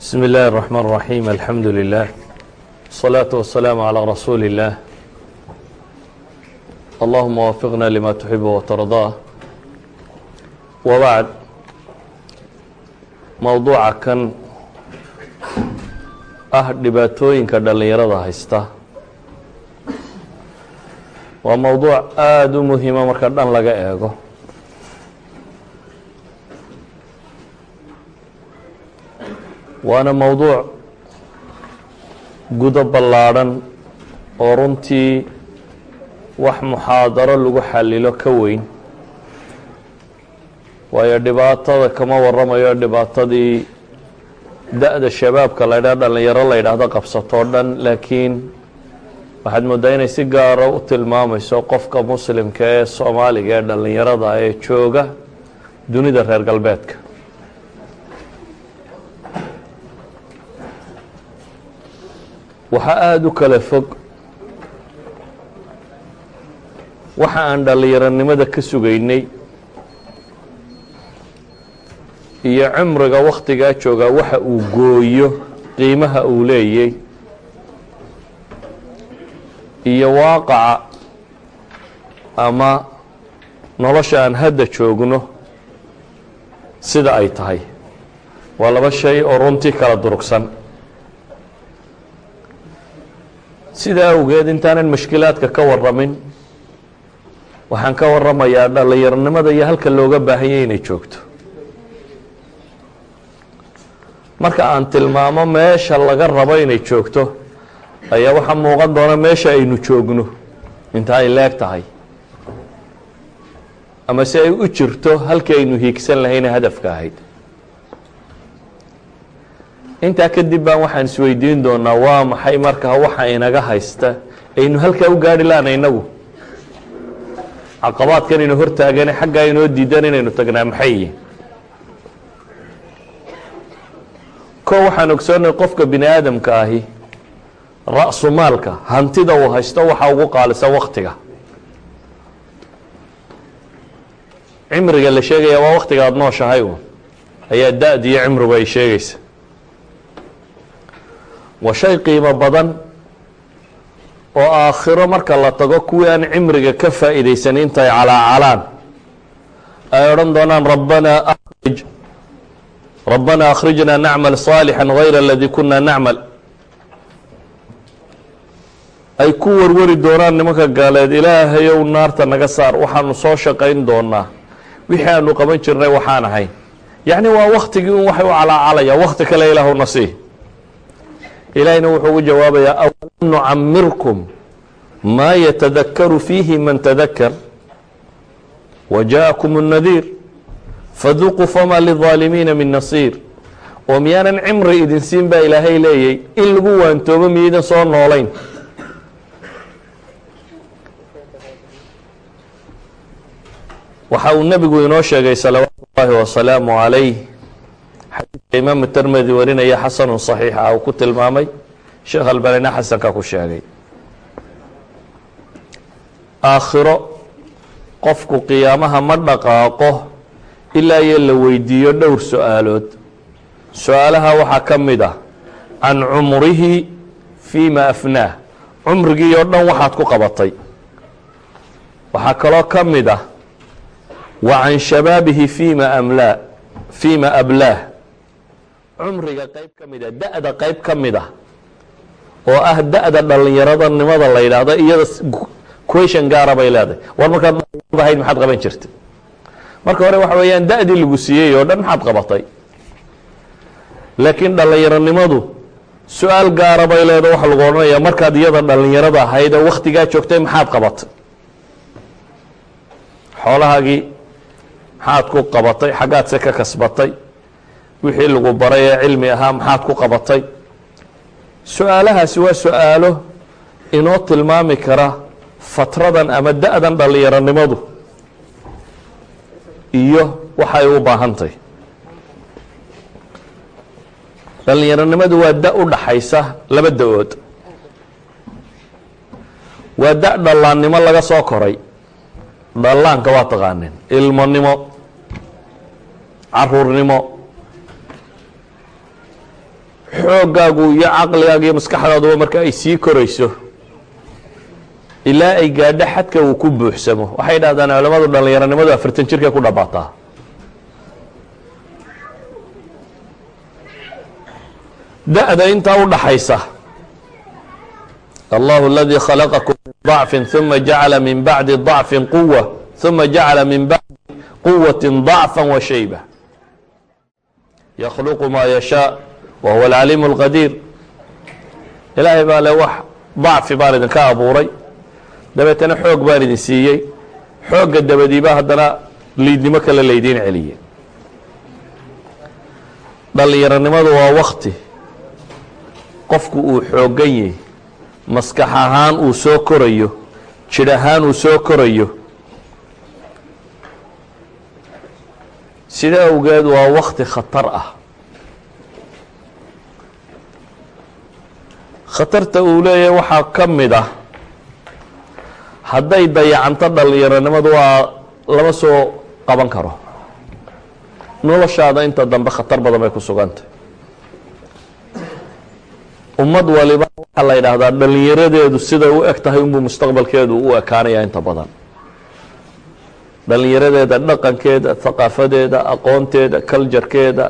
بسم الله الرحمن الرحيم الحمد لله الصلاة والسلام على رسول الله اللهم وفقنا لما تحب وترضاه وبعد موضوعa kan ah dhibaatooyinka dhalinyarada haysta waa mowduuc aada u muhiima marka dhan laga eego Waana mowduuc gudo ballaadhan oo runtii wax muxaadaro lagu xalilo ka weyn. Waayo dhibaatada kama warramayo dhibaatadii da-da shabaabka la ydhaha dhalinyaro la yidhaahdo qabsatoo dhan laakiin waxaad mooddaa inay si gaara u tilmaamayso qofka muslimka ee soomaaliga ee dhalinyarada ee jooga dunida reer galbeedka waxaa aada u kala fog. Waxa aan dhallinyaronimada ka sugaynay. Iyo cimriga wakhtigaa joogaa waxa uu gooyo qiimaha uu leeyay. Iyo waaqaca ama nolosha aan hadda joogno sida ay tahay. Waa laba shay oo runtii kala durugsan sidaa awgeed intaanan mashkilaadka ka warramin waxaan ka warramayaa dhallinyaronimada iyo halka looga baahanyay inay joogto. Marka aan tilmaamo meesha laga rabo inay joogto ayaa waxaa muuqan doona meesha aynu joogno. Inta ay leeg tahay. Ama si ay u jirto halkii aynu hiigsan lahayna hadafka ahayd intaa kadib baan waxaan isweydiin doonaa waa maxay markaa waxa inaga haysta? Aynu halkaa u gaari laana inagu. Caqabaadkan inu hortaagane xaggaa inoo diidan inaynu tagnaa maxay yihiin ko waxaan ogsoonay qofka bini aadamka ahi ra-su maalka hantida uu haysto waxaa ugu qaalisan waktiga cimriga la sheegaya waa waktiga aada nooshahay ayaa da-da iyo cimrigu ay sheegaysa waa shay qiimo badan oo aakhiro marka la tago kuwii aan cimriga ka faa'iidaysanin intay calaacalaan ay odhan doonaan rabbana ahrij rabbanaa akhrijnaa nacmal saalixan hayra aladii kunaa nacmal. Ay ku warwari doonaan nimanka gaaleed ilaahayow naarta naga saar waxaanu soo shaqayn doonaa wixii aanu qaban jirnay waxaan ahayn yacni waa waktigii un waxay u calaacalayaan wakti kale ilaahuna sii ilaahayna wuxuu ugu jawaabayaa awalam nucamirkum maa yatadakaru fiihi man tadakar wa jaaءakum الnadiir faduquu fama lidaalimiina min nasiir oo miyaanan cimri idin siin baa ilaahay leeyay in lagu waantoobo miyaydan soo noolayn waxa uu nebigu inoo sheegay salawaatu ullaahi wasalaamu calayh xadiidka imaamu termedi warinaya xasanu صaxiixa uu ku tilmaamay sheekh albanina xasanka ku sheegay. Aakhiro qofku qiyaamaha ma dhaqaaqo ilaa iyo la weydiiyo dhowr su'aalood. Su'aalaha waxaa ka mid ah can cumrihi fiima afnaah cumrigii oo dhan waxaad ku qabatay. Waxaa kaloo ka mid ah wa can shabaabihi fiima amlaa fiima ablaah cumriga qeyb ka mid a da-da qeyb ka mid ah oo ah da-da dhallinyaradanimada la yidhaahdo iyada question gaara bay leedahay. War markaad ahayd maxaad qaban jirta marka hore waxa weeyaan da-dii lagu siiyey oo dhan maxaad qabatay. Laakiin dhallinyaronimadu su'aal gaara bay leedahay waxa lagu odhanayaa markaad iyada dhallinyarada ahayd oo waktigaa joogtay maxaad qabatay. Xoolahaagii maxaad ku qabatay xaggaad se ka kasbatay wixii lagu baray ee cilmi ahaa maxaad ku qabatay? Su'aalahaasi waa su'aalo inoo tilmaami kara fatradan ama da-dan dhallinyaronimadu iyo waxay u baahantahy dhallinyaronimadu waa da u dhaxaysa laba da'ood. Waa da dhallaannimo laga soo koray. Dhallaanka waa taqaaneen ilmonimo caruurnimo xooggaagu iyo caqligaagu iyo maskaxdaaduba marka ay sii korayso ilaa ay gaadho xadka uu ku buuxsamo waxay dhahdaan culamadu dhallinyaronimadu afartan jirkay ku dhabaataa da-da intaa u dhaxaysa allahu aladii khalaqakum min ضacfi ثuma jacala min bacdi ضacfi quwa ثuma jacala min bacdi quwati ضacfa wa shayba yakhluqu ma yashaa wa huwa alcaliim اlqadiir ilaahay baa le wax dacfi baan idinka abuuray dabeetana xoog baan idin siiyey xoogga dabadiiba haddana liidnimo kale laydiin celiyey dhallinyaronimadu waa wakti qofku uu xooggan yahy maskax ahaan uu soo korayo jidh ahaan uu soo korayo sida awgeed waa wakti khatar ah khatarta uu leeyahay waxaa ka mid ah. Hadday dayacanto dhallinyaronimadu waa lama soo qaban karo. Noloshaada inta dambe khatar badan bay ku sugantay ummad waliba waxaa la yidhaahdaa dhallinyaradeedu siday u eg tahay unbuu mustaqbalkeedu u ekaanaya inta badan. Dhallinyaradeeda dhaqankeeda thaqaafadeeda aqoonteeda kaljarkeeda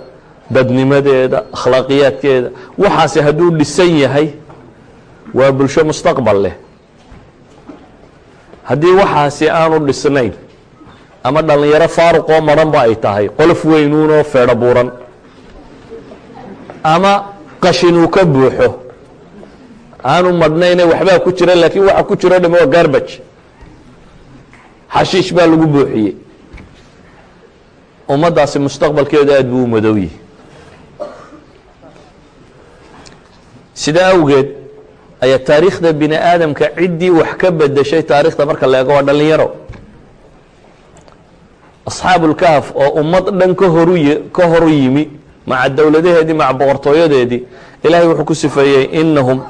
dadnimadeeda akhlaaqiyaadkeeda waxaasi hadduu dhisan yahay waa bulsho mustaqbal leh. Haddii waxaasi aanu dhisnayn ama dhallinyaro faaruqoo maranba ay tahay qolof weynuunoo feedho buuran ama qashin uu ka buuxo aanu madhnayne waxbaa ku jira laakiin waxa ku jiro dham waa garbaj xashiish baa lagu buuxiyey. Ummaddaasi mustaqbalkeedu aada buu u madowyihi sidaa awgeed ayaa taariikhda bini aadamka ciddii wax ka bedeshay taarikhda marka la eego waa dhallinyaro asxaabulkahaf oo ummad dhan ka horu ka horu yimi maca dowladaheedii maca boqortooyadeedii ilahay wuxuu ku sifeeyey inahum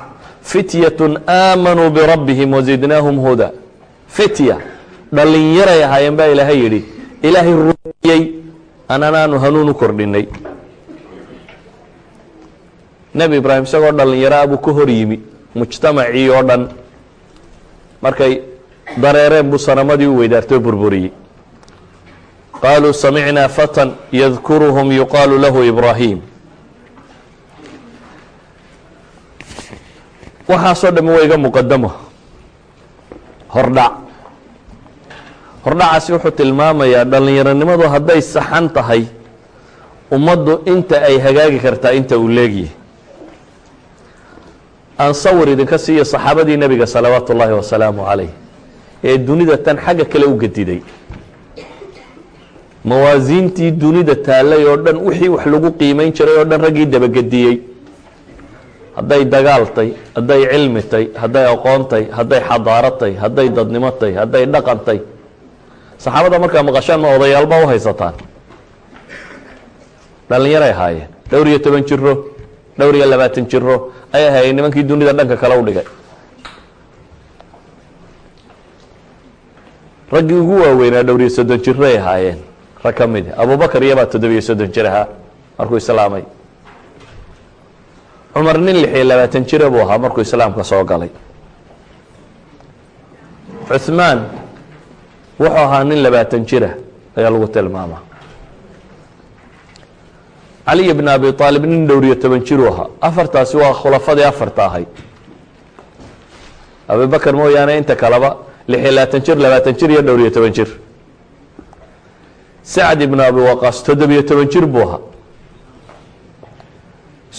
fityatun aamanuu birabbihim wazidnaahum huda. Fitya dhallinyaray ahaayeen baa ilaahay yidhi ilaahay rumeeyey ananaanu hanuun kordhinay nebi ibraahim isagoo dhallinyaro ah buu ka hor yimi mujtamacii oo dhan. Markay dareereen buu sanamadii u weydaartoo burburiyey. Qaaluu samicnaa fatan yadkuruhum yuqaalu lahu ibraahim. Waxaasoo dhami waa iga muqadamo hordhac. Hordhacaasi wuxuu tilmaamayaa dhallinyaronimadu hadday saxan tahay ummaddu inta ay hagaagi kartaa inta uu leegyahay aan sawir idinka siiyo saxaabadii nebiga salawaatu ullaahi wasalaamu calayh ee dunida tan xagga kale u gediday. Mawaasiintii dunida taallay oo dhan wixii wax lagu qiimayn jiray oo dhan raggii dabagediyey. Hadday dagaaltay hadday cilmitay hadday aqoontay hadday xadaaratay hadday dadnimotay hadday dhaqantay saxaabada markaa maqashaan ma odayaalba u haysataan. Dhallinyaray ahaayeen dhowr iyo toban jiro dhowr iyo labaatan jiro ay ahaayeen nimankii dunida dhanka kale u dhigay. Raggii ugu waaweynaa dhowr iyo soddon jiray ahaayeen rag ka midi abubakar iyabaa toddobiyo soddon jir ahaa markuu islaamay. Cumar nin lix iyo labaatan jira buu ahaa markuu islaamka soo galay. Cuhmaan wuxuu ahaa nin labaatan jira ayaa lagu tilmaamaa caliy bn abi aalib nin dhowr iyo toban jiruu ahaa. Afartaasi waa khulafadii afarta ahayd abubakar mooyaane inta kaleba lix iyo labaatan jir labaatan jir iyo dhowr iyo toban jir. Sacd ibn abi waqaas toddobiyo toban jir buu ahaa.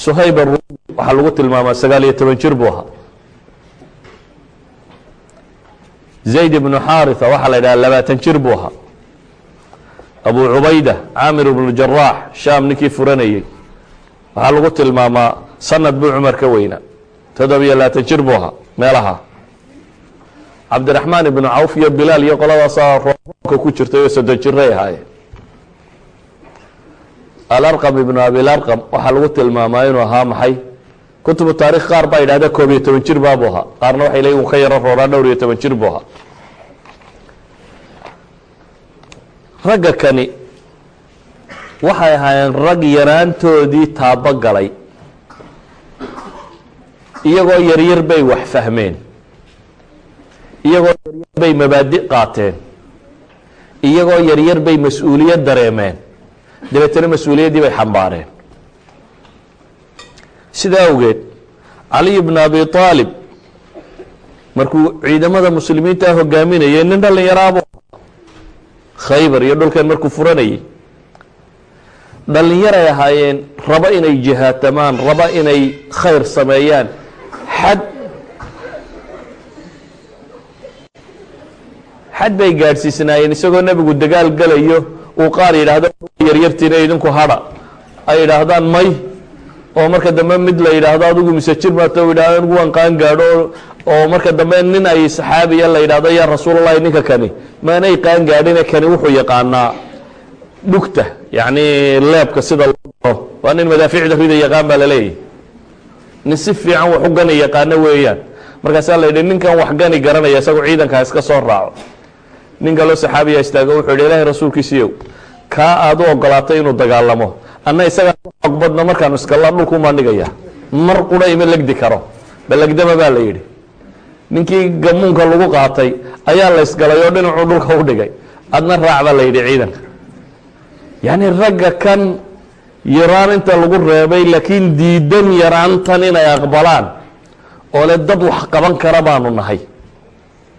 Suhayb arumi waxaa lagu tilmaamaa sagaal iyo toban jir buu ahaa. Zayd ibnu xaritha waxaa la yidhaha labaatan jir buu ahaa abu cubayda caamir ibnu jaraax shaam ninkii furanayey waxaa lagu tilmaamaa sanad buu cumar ka weynaa. Toddobiyo labaatan jir buu ahaa meelaha. Cabdiraxmaan ibnu cawf iyo bilaal iyo qoladaasaa roonka ku jirtay oo soddon jiray ahaayeen. Alarqam ibnu abilarqam waxaa lagu tilmaamaa inuu ahaa maxay? Kutubu taarikh qaar baa yidhahda koob iyo toban jir baabuu ahaa. Qaarna waxay leeyiin ka yaro roonaa dhowr iyo toban jir buu ahaa ragga kani waxay ahaayeen rag yaraantoodii taabo galay iyagoo yaryar bay wax fahmeen iyagoo yaryar bay mabaadi qaateen iyagoo yaryar bay mas'uuliyad dareemeen dabeetana mas'uuliyaddii bay xambaareen. Sidaa awgeed caliy bn abi aalib markuu ciidamada muslimiinta hogaaminayay nin dhallinyaraabuu khaybar iyo dhulkan markuu furanayay. Dhallinyaray ahaayeen raba inay jihaatamaan raba inay khayr sameeyaan. Xad xad bay gaadhsiisnaayeen isagoo nebigu dagaal gelayo uu qaar yidhaahdo yaryartiina idinku hadha ay yidhaahdaan may oo marka dambe mid la yidhaahdo adigu mise jir maata yidhahdo anigu waan qaan gaadho oo marka dambe nin ay saxaabiya la yidhahdo yaa rasuulallahi ninka kani? Maanay qaan gaadhine kani wuxuu yaqaanaa dhugta yacni leebka sida loo waa nin madaaficda rida yaqaan baa laleeyahy nin si fiican wax u gani yaqaano weeyaan. Markaasaa la yidhi ninkan wax gani garanaya isagu ciidankaa iska soo raaco. Nin kaloo saxaabiya istaago wuxuu yidhi ilaahay rasuulkiisiiyow kaa aad u ogolaatay inuu dagaalamo anna isagaa xoog badno markaanu iskalla dhulkuumaan dhigaya mar qura ima legdi karo. Ballegdama baa la yidhi. Ninkii gamuunka lagu qaatay ayaa la ysgalay oo dhinacuu dhulka u dhigay. Adna raac baa la yidhi ciidanka. Yacni ragga kan yaraan inta lagu reebay laakiin diidan yaraantan inay aqbalaan. Oo le dad wax qaban kara baanu nahay.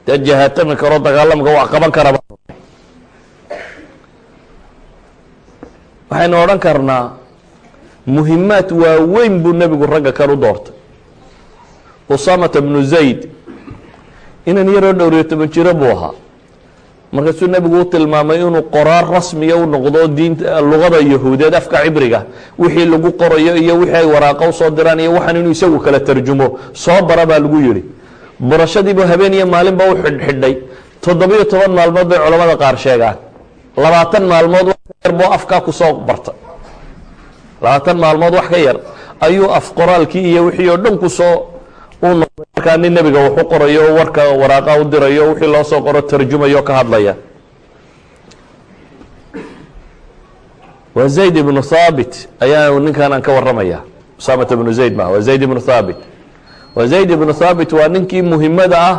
Dad jahaatami karo dagaalamka wax qaban kara baanu nahay waxaynu odhan karnaa muhimaad waaweyn buu nebigu ragga kan u doortay. Usamata bnu zayd inan yaroo dhowriyo toban jiro buu ahaa. Markaasuu nebigu u tilmaamay inuu qoraar rasmiya u noqdo diinta luqada yahuudeed afka cibriga wixii lagu qorayo iyo wixii ay waraaqa u soo diraan iyo waxaan inuu isagu kala tarjumo. Soo bara baa lagu yihi barashadiibu habeen iyo maalinba u xidhxidhay. Toddobiyo toban maalmood bay culamada qaar sheegaan labaatan maalmood wax ka yar buu afkaa ku soo barta labaatan maalmood wax ka yar ayuu af qoraalkii iyo wixii oo dhan ku soo u noqday. Markaa nin nebiga wax u qorayo o warka waraaqa u dirayo wixii loo soo qoro tarjumayo ka hadlaya. Waa zayd ibnu thaabit ayaa ninkan aan ka waramaya usaamata ibnu zayd ma waa zayd ibnu thaabit. Waa zayd ibnu thaabit waa ninkii muhimada ah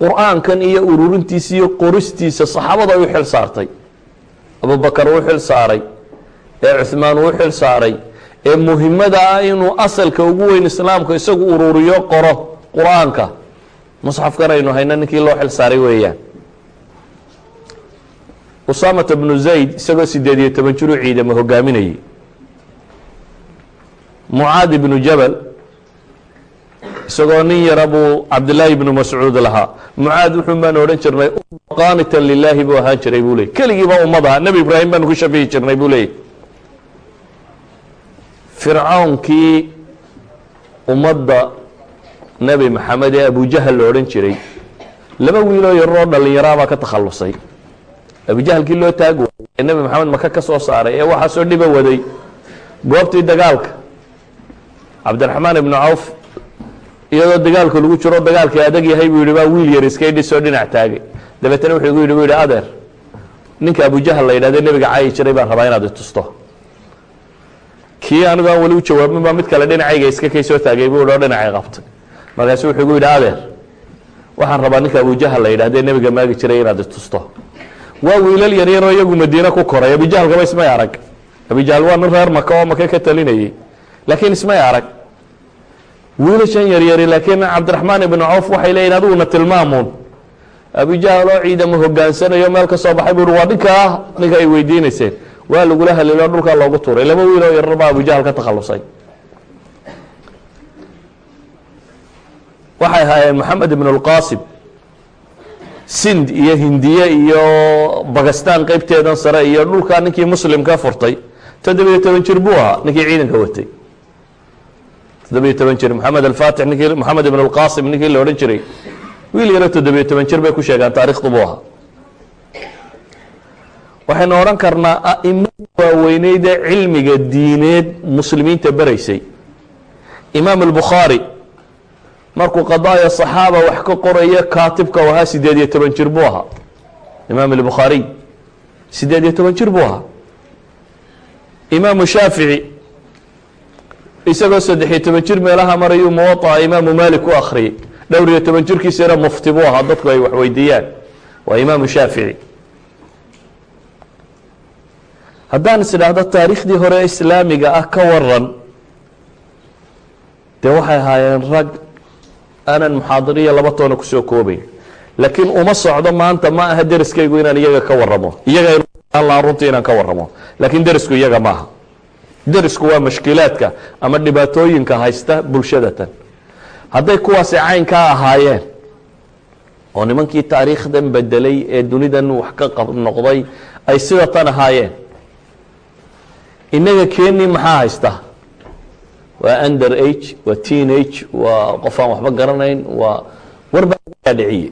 qur'aankan iyo ururintiisa iyo qoristiisa saxaabada u xil saartay abubakar uu xil saaray ee cuhmaan uu xil saaray ee muhimada ah inuu asalka ugu weyn islaamka isagu ururiyo qoro qur'aanka. Musxafkan aynu hayno ninkii loo xil saaray weeyaan. Usaamata bnu zayd isagoo sideed iyo toban jiruu ciidamo hogaaminayay mucaad ibnu jabal isagoo nin yara buu cabdillaahi ibnu mascuud lahaa. Mucaad wuxuun baan odhan jirnay qaanitan lilaahi buu ahaan jiray buu ley keligiiba ummad aha nebi ibraahim baanu ku shabihi jirnay buu leeyay fircawnkii ummadda nebi maxamed ee abujahal la odhan jiray laba wiiloo yaroo dhallinyaraabaa ka takhallusay. Abujahalkii loo taag waayay ee nebi maxamed maka ka soo saaray ee waxaasoo dhiba waday goobtii dagaalka. Cabdiraxmaan ibnu cawf iyadoo dagaalka lagu jiro dagaalkii adag yahay buu yihi baa wiil yar iskay dhisoo dhinac taagay. Dabeetana wuxuu yidhi bu yihi adeer ninka abujahal la yidhahde nebiga caayi jiray baan rabaa inaad itusto kii anigu aan weli u jawaabin baa mid kale dhinacayga iska kay soo taagay buu ihi oo dhinacay qabtay. Markaasu wuxuu igu yidhi adeer waxaan rabaa ninka abujahal la yidhahde nebiga maagi jiray inaad itusto waa wiilal yaryaroo iyagu madiine ku koray abujahalkaba ismay arag. Abujahal waa nin reer maka oo maka ka talinayay laakiin ismay arag wiilashan yaryari laakiin cabdiraxmaan ibnu cawf waxay leeyihiin adiguna tilmaamuun. Abujahal oo ciidamo hogaansanayo meel ka soo baxay buu hi waa ninkaa ninka ay weydiinayseen. Waa lagula halilo dhulkaa loogu tuuray. Laba wiil oo yarar baa abujahal ka takhalusay. Waxay ahaayeen moxamed ibn اlqasim sind iyo hindiye iyo bakistan qeybteedan sare iyo dhulkaa ninkii muslim ka furtay. Toddobiyo toban jir buu ahaa ninkii ciidanka watay toddobiyo toban jir moxamed alfatix ninkii moxamed ibn اlqasim ninkii la odhan jiray. Wiil yaro toddobiyo toban jir bay ku sheegaan taarikhdu buu ahaa. Waxaynu odhan karnaa a'imadii waaweyneydee cilmiga diineed muslimiinta beraysay imaam albukhaari markuu qadaaya صaxaaba wax ka qoraya kaatibka u ahaa sideed iyo toban jir buu ahaa. Imaam albukhaariy sideed iyo toban jir buu ahaa. Imaamu shaafici isagoo saddexiyo toban jir meelaha marayuu muwaطa imaamu malik u akhriyey dhowr iyo toban jirkiisana mufti buu ahaa dadku ay wax weydiiyaan. Waa imaamu shaafici. Haddaan is taariikhdii hore islaamiga ah ka waran dee waxay ahaayeen rag aanan muxaadiriya laba toona ku soo koobayn. Laakiin uma socdo maanta ma aha deriskaygu inaan iyaga ka waramo iyaga runtii inaan ka waramo laakiin derisku iyaga maaha derisku waa mashkilaadka ama dhibaatooyinka haysta bulshadatan. Hadday kuwaasi caynkaa ahaayeen oo nimankii taariikhdan bedelay ee dunidan wax ka qab noqday ay sida tan ahaayeen innaga keni maxaa haysta? Waa under age waa teen age waa qof aan waxba garanayn waa warbaa dhiciye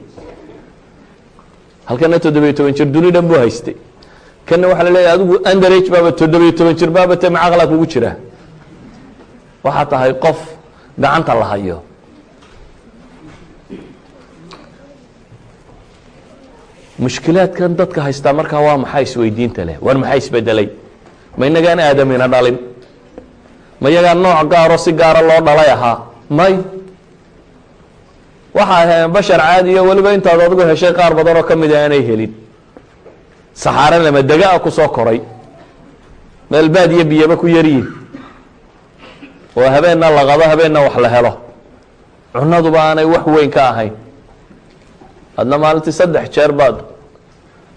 halkana toddobiyo toban jir duni dhan buu haystay kana waxaa la leeyahy adigu under age baaba toddobiyo toban jir baaba te macaqlaa kugu jira waxaa tahay qof gacanta la hayo. Mushkilaadkan dadka haystaa markaa waa maxaa isweydiinta leh? War maxaa isbedelay? Ma inagaan aadamina dhalin? Ma yagaa nooc gaaro si gaara loo dhalay ahaa? May. Waxa ahayn bashar caadiyo weliba intaad adigu heshay qaar badan oo ka mid a aanay helin saxaare lama dega-a ku soo koray. Meel baad iyo biyaba ku yaryihin oo habeenna la qado habeenna wax la helo. Cunaduba aanay wax weyn ka ahayn. Adna maalintii saddex jeer baad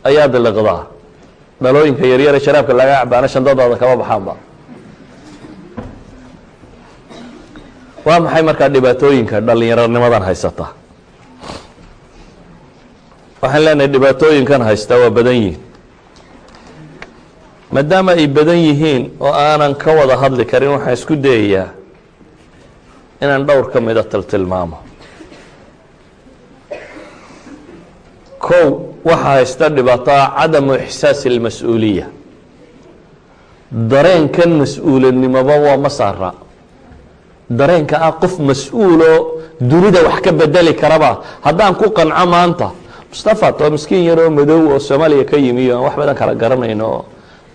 ayaa diliqdaa dhalooyinka yaryare sharaabka laga cabaana shandadaada kama baxaanba. Waa maxay markaa dhibaatooyinka dhallinyaronimadan haysata waxaan leenahay dhibaatooyinkan haysta waa badan yihiin. Maadaama ay badan yihiin oo aanan ka wada hadli karin waxaan isku dayayaa inaan dhowr ka mida tiltilmaamo kow waxaa haysta dhibaataa cadamu ixsaasi اlmas-uuliya dareenkan mas'uulanimoba waa ma saara dareenka ah qof mas'uuloo dunida wax ka bedeli karaba haddaan ku qanco maanta mustafat oo miskiin yaroo madow oo soomaaliya ka yimi o aan wax badan kala garanayno. Oo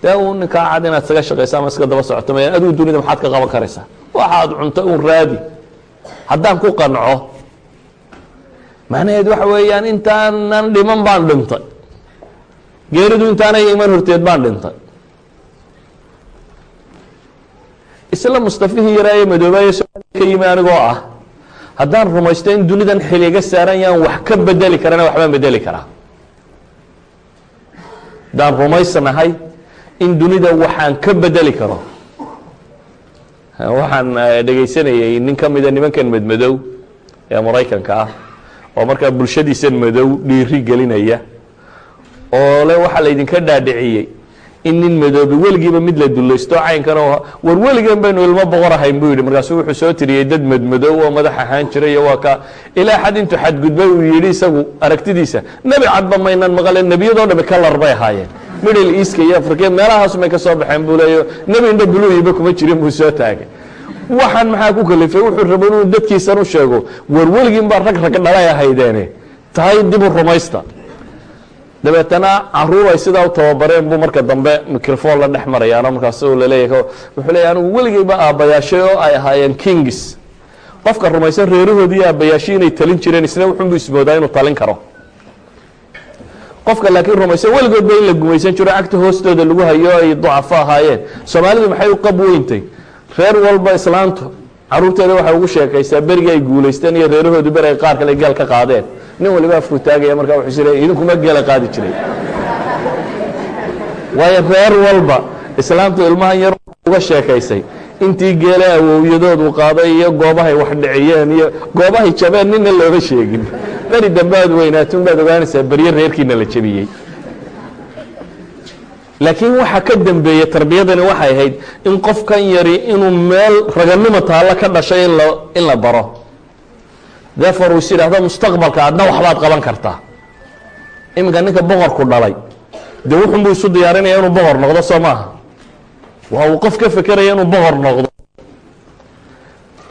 dee uu ninkaa cad inaad isaga shaqaysa ama iska daba socoto mayaan adigu dunida maxaad ka qaban karaysaa? Waxaad cunto un raadi. Haddaan ku qanco macnaheed waxa weeyaan intaanan dhiman baan dhintay. Geeridu intaanay iman horteed baan dhintay. Isla mustafihii yaraaye madoobaaye somaaliya ka yimi anigoo ah haddaan rumaysto in dunidan xilliga saaran yaan wax ka bedeli karana waxbaan bedeli karaa. Haddaan rumaysnahay in dunida waxaan ka bedeli karo. Waxaan dhegaysanayay nin ka mida nimankan medmadow ee maraykanka ah oo markaa bulshadiisan madow dhiiri gelinaya oo le waxaa laydinka dhaadhiciyey in nin madoobi weligiiba mid la dulaysto caynkan war weligan baynu ilmo boqor ahayn buu yidhi. Markaasu wuxuu soo tiriyey dad madmadow oo madax ahaan jiray iyo waa ka ilaa xad intuu xadgudbay uu yidhi isagu aragtidiisa. Nebi cadba maynan maqale nebiyadoo dhami kalar bay ahaayeen. Middle easka iyo afrika meelahaas may ka soo baxeen buu leeyo. Nebi indha buluyiba kuma jirin buu soo taagay. Waxaan maxaa ku kalifay? Wuxuu rabo inuu dadkiisan u sheego war weligiin baa rag rag dhalay ahaydeene tahay dib u rumaysta dabeetana carruur ay sidaa u tababareen buu marka dambe microphone la dhex marayaano markaas la leeyahay wuxuu leeyahy anigu weligeyba aabbayaashay oo ay ahaayeen kingis. Qofka rumaysan reerahoodii aabbayaashii inay talin jireen isna wuxunbu ismoodaa inuu talin karo. Qofka laakiin rumaysan weligoodba in la gumaysan jiro cagta hoostooda lagu hayo ay ducafo ahaayeen. Soomaalidu maxay u qab weyntay? Reer walba islaantu caruurteeda waxay ugu sheekaysaa berigii ay guulaysteen iyo reerahoodu beri ay qaar kale geel ka qaadeen nin waliba afku taagaya markaa wuxuu is leeyahy idinkuma geela qaadi jiray. Waayo reer walba islaamtu ilmahan yar uga sheekaysay. Intii geele awowyadood uu qaaday iyo goobahay wax dhiciyeen iyo goobahay jabeen nina looma sheegin. Beri dambe aad weynaatun baad ogaanaysaa beryo reerkiina la jebiyey laakiin waxa ka dambeeyey tarbiyadani waxay ahayd in qofkan yari inuu meel raganimo taallo ka dhashay in la baro therefore uu is yidhaahdo mustaqbalka adna waxbaad qaban kartaa. Iminka ninka boqorku dhalay dee wuxunbuu isu diyaarinaya inuu boqor noqdo soo maaha? Waa uu qof ka fekeraya inuu boqor noqdo.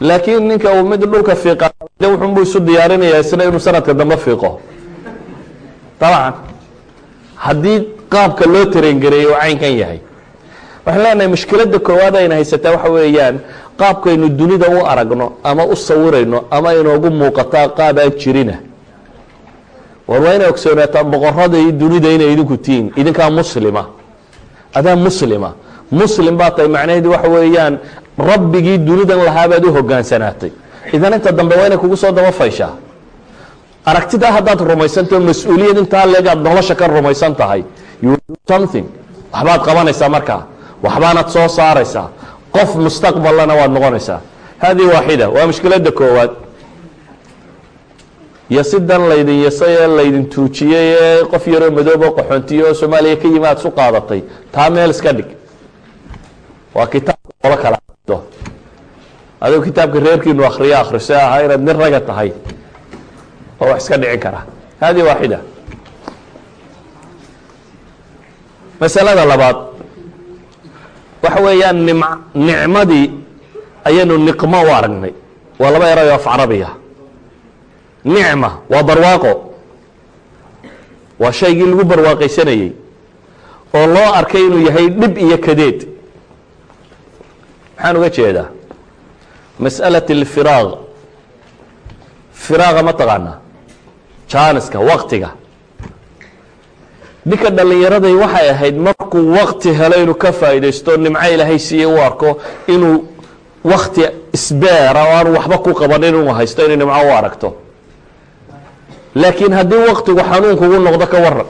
Laakiin ninka uu mid dhulka fiiqa de wuxunbuu isu diyaarinaya isna inuu sanadka dambe fiiqo. Dabcan haddii qaabka loo tarengareeyey oo caynkan yahay. Waxaan leenahay mushkiladda koowaad ayna haysataa waxa weeyaan qaabkaynu dunida u aragno ama u sawirayno ama inoogu muuqataa qaab aan jirina. War waa inay ogsoonaataa boqoradii dunida inay idinku tihiin idinkaa muslima. Adaa muslima. Muslim baa tahay macnaheedu waxa weeyaan rabbigii dunidan lahaabaad u hogaansanaatay idan inta dambe waa inay kugu soo daba fayshaa. Aragtidaa haddaad rumaysantaho mas'uuliyad intaa leegaad nolosha ka rumaysan tahay something. Waxbaad qabanaysaa markaa. Waxbaanad soo saaraysaa qof mustaqbalana waad noqonaysaa. Hadihi waaxida waa mushkiladda koowaad. Iyo sidan laydin yasay ee laydin tuujiyey ee qof yaroo madoobo qaxoontiyo oo soomaaliya ka yimi aad isu qaadatay. Taa meel iska dhig. Waa kitaabka qolo kala do adigu kitaabka reerkiinu akriyo akhriso ahaa inaad nin raga tahay oo wax iska dhicin kara. Hadihi waaxida. Masalada labaad waxa weeyaan nim nicmadii ayaynu niqmo u aragnay waa laba erayo af carabiya nicma waa barwaaqo waa shaygii lagu barwaaqaysanayey oo loo arkay inuu yahay dhib iyo kadeed maxaan uga jeedaa masأalaة اlfiraaq firaaqa ma taqaanaa jaaniska waktiga ninka dhallinyaraday waxay ahayd markuu wakti helo inuu ka faa'iidaysto nimco ilaahay siiye u arko inuu wakti isbeera oo aanu waxba ku qabanin inuu haysto inay nimco u aragto. Laakiin haddii waktigu xanuun kugu noqdo ka waran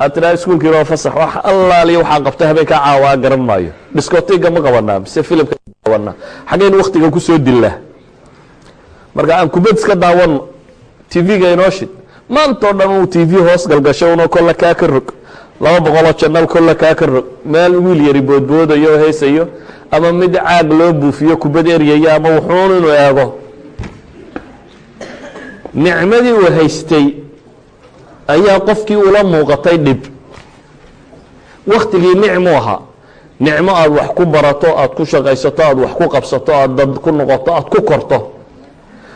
aad tiraa iskuulkiina waa fasax wax allaaliya waxaa qabta habeenkaa caawaa garan maayo. Discotiga ma qabanaa mise filimka qabanaa xaggaynu waktiga ku soo dillaa marka aan kubad iska daawano tv-ga inoo shid maantao dhan uu t v hoos galgasho uno kolla kaa ka rog. Laba boqoloo janal kolla kaa ka rog. Meel wiil yari boodboodayo o heesayo ama mid caag loo buufiyo kubad eryayo ama wuxuun inuu eego. Nicmadii uu haystay ayaa qofkii ula muuqatay dhib. Waktigii nicmu ahaa. Nicmo aad wax ku barato aad ku shaqaysato aad wax ku qabsato aad dad ku noqoto aad ku korto.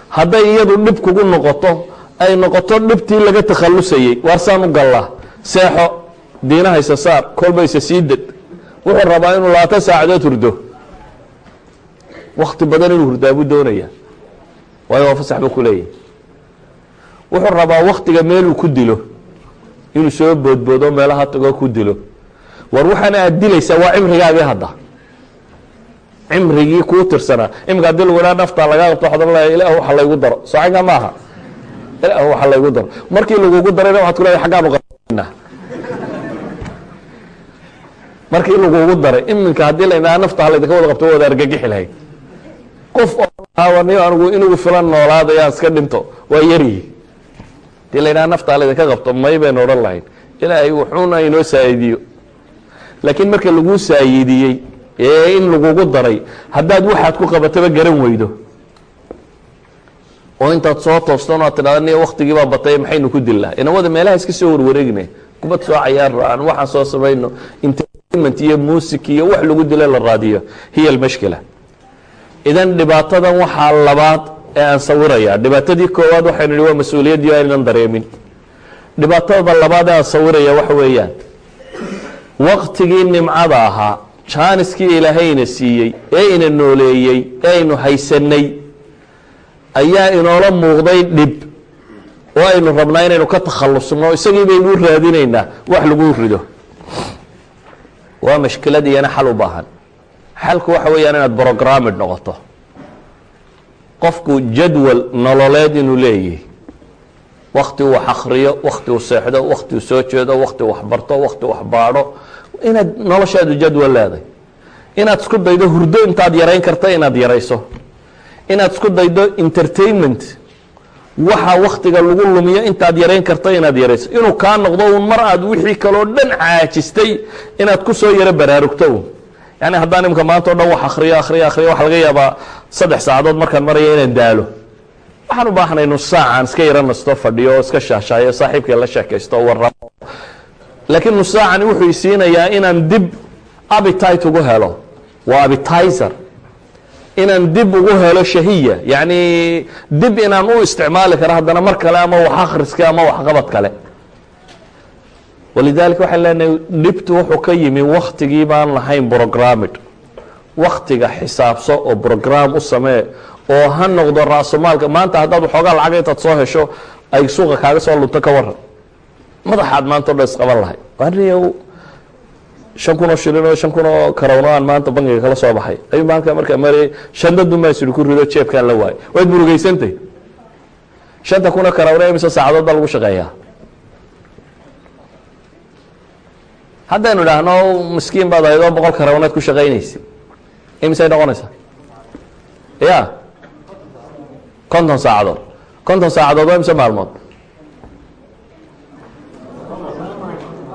Hadday iyadu dhib kugu noqoto ay noqoto dhibtii laga takhalusayey waarsaan u gallaa? Seexo diinahaysa saar kolbaysa sii dad. Wuxuu rabaa inuu labaatan saacadood hurdo. Wakti badan inuu hurdaa buu doonaya. Waayo waa fasax buu ku leeyahy wuxuu rabaa waktiga meeluu ku dilo. Inuu soo boodboodo meelaha tagoo ku dilo. War waxaana aad dilaysaa waa cimrigaagii hadda. Cimrigii kuu tirsanaa imika haddii lagu idhaha naftaa lagaa qabto waxaad leedahay ilaah waxa laygu daro. Socaga maaha waxa laygu daro markii lagugu darayna waxad ku leedahay xaggaanu qabanaa markii lagugu daray iminka haddii la idhaha nafta ha laydinka wada qabto wada argagixi lahayd qof oo ni anigu inugu filan noolaadayaan iska dhinto waa yaryihi haddii la yidhaha nafta ha laydinka qabto may baynu odhan lahayn. Ilaahay wuxuuna inoo saayidiyo. Laakiin marka laguu saayidiyey ee in lagugu daray haddaad waxaad ku qabataba garan weydo oo intaad soo toostan aad tidhahda niyo waktigiibaa batay maxaynu ku dillaa? Inawada meelaha iska soo warwareegne. Kubad soo cayaar aan waxaan soo samayno entertainment iyo music iyo wax lagu dilo la raadiyo. Hiya almashkila. Idan dhibaatadan waxaa labaad ee aan sawirayaa. Dhibaatadii koowaad waxaynu nihi waa mas'uuliyaddii aynan dareemin. Dhibaatada labaad ee aan sawiraya waxa weeyaan. Waktigii nimcada ahaa jaaniskii ilaahayna siiyey ee ina nooleeyey ee aynu haysanay ayaa inoola muuqday dhib. Oo aynu rabnaa inaynu ka takhalusno isagii baynu u raadinaynaa wax lagu rido. Waa mashkilad iyana xal u baahan. Xalku waxa weeyaan inaad brogramid noqoto. Qofku jadwal nololeed inuu leeyahay. Wakti uu wax akriyo wakti uu seexdo wakti uu soo jeedo wakti wax barto wakti wax baadho. Inaad noloshaadu jadwal leeday inaad isku daydo hurdo intaad yarayn karta inaad yarayso inaad isku daydo entertainment. Waxa waktiga lagu lumiyo intaad yarayn karta inaad yarayso inuu kaa noqdo un mar aad wixii kaloo dhan caajistay inaad ku soo yaro baraarugto yani haddaan imika maanta o dhan wax akriyo akriyo akriyo waxa laga yaabaa saddex saacadood markaan maraya inaan daalo. Waxaan u baahnay nus saacaan iska yaro nasto fadhiyo iska shaashaayo saaxiibkay la sheekaysto waramo laakiin nus saacani wuxuu isiinayaa inaan dib abitite ugu helo. Waa abitizer inaan dib ugu helo shahiya. Yacni dib inaan u isticmaali karo haddana mar kale ama wax akhriska ama waxqabad kale. Walidaalika waxaan leenahay dhibtu wuxuu ka yimi waktigii baan lahayn brogramid waktiga xisaabso oo brogram u samee oo ha noqdo ra-sumaalka maanta haddaad waxoogaa lacag intaad soo hesho ay suuqa kaaga soo lunto ka waran madaxaad maanta o dhan isqaban lahay shan kun oo shilin oo shan kun oo karowno aan maanta bankiga kala soo baxay. Ayuu maanka markaa marayay shandadunbaa siri ku rido jeebkaan la waayay. Waad murugeysantay shanta kun oo karawno imise saacadood baa lagu shaqeeyaa? Haddaynu idhaahno miskiin baad ahayd oo boqol karawnaad ku shaqaynaysa imisay noqonaysaa? Ya konton saacadood. Konton saacadood waa imise maalmood?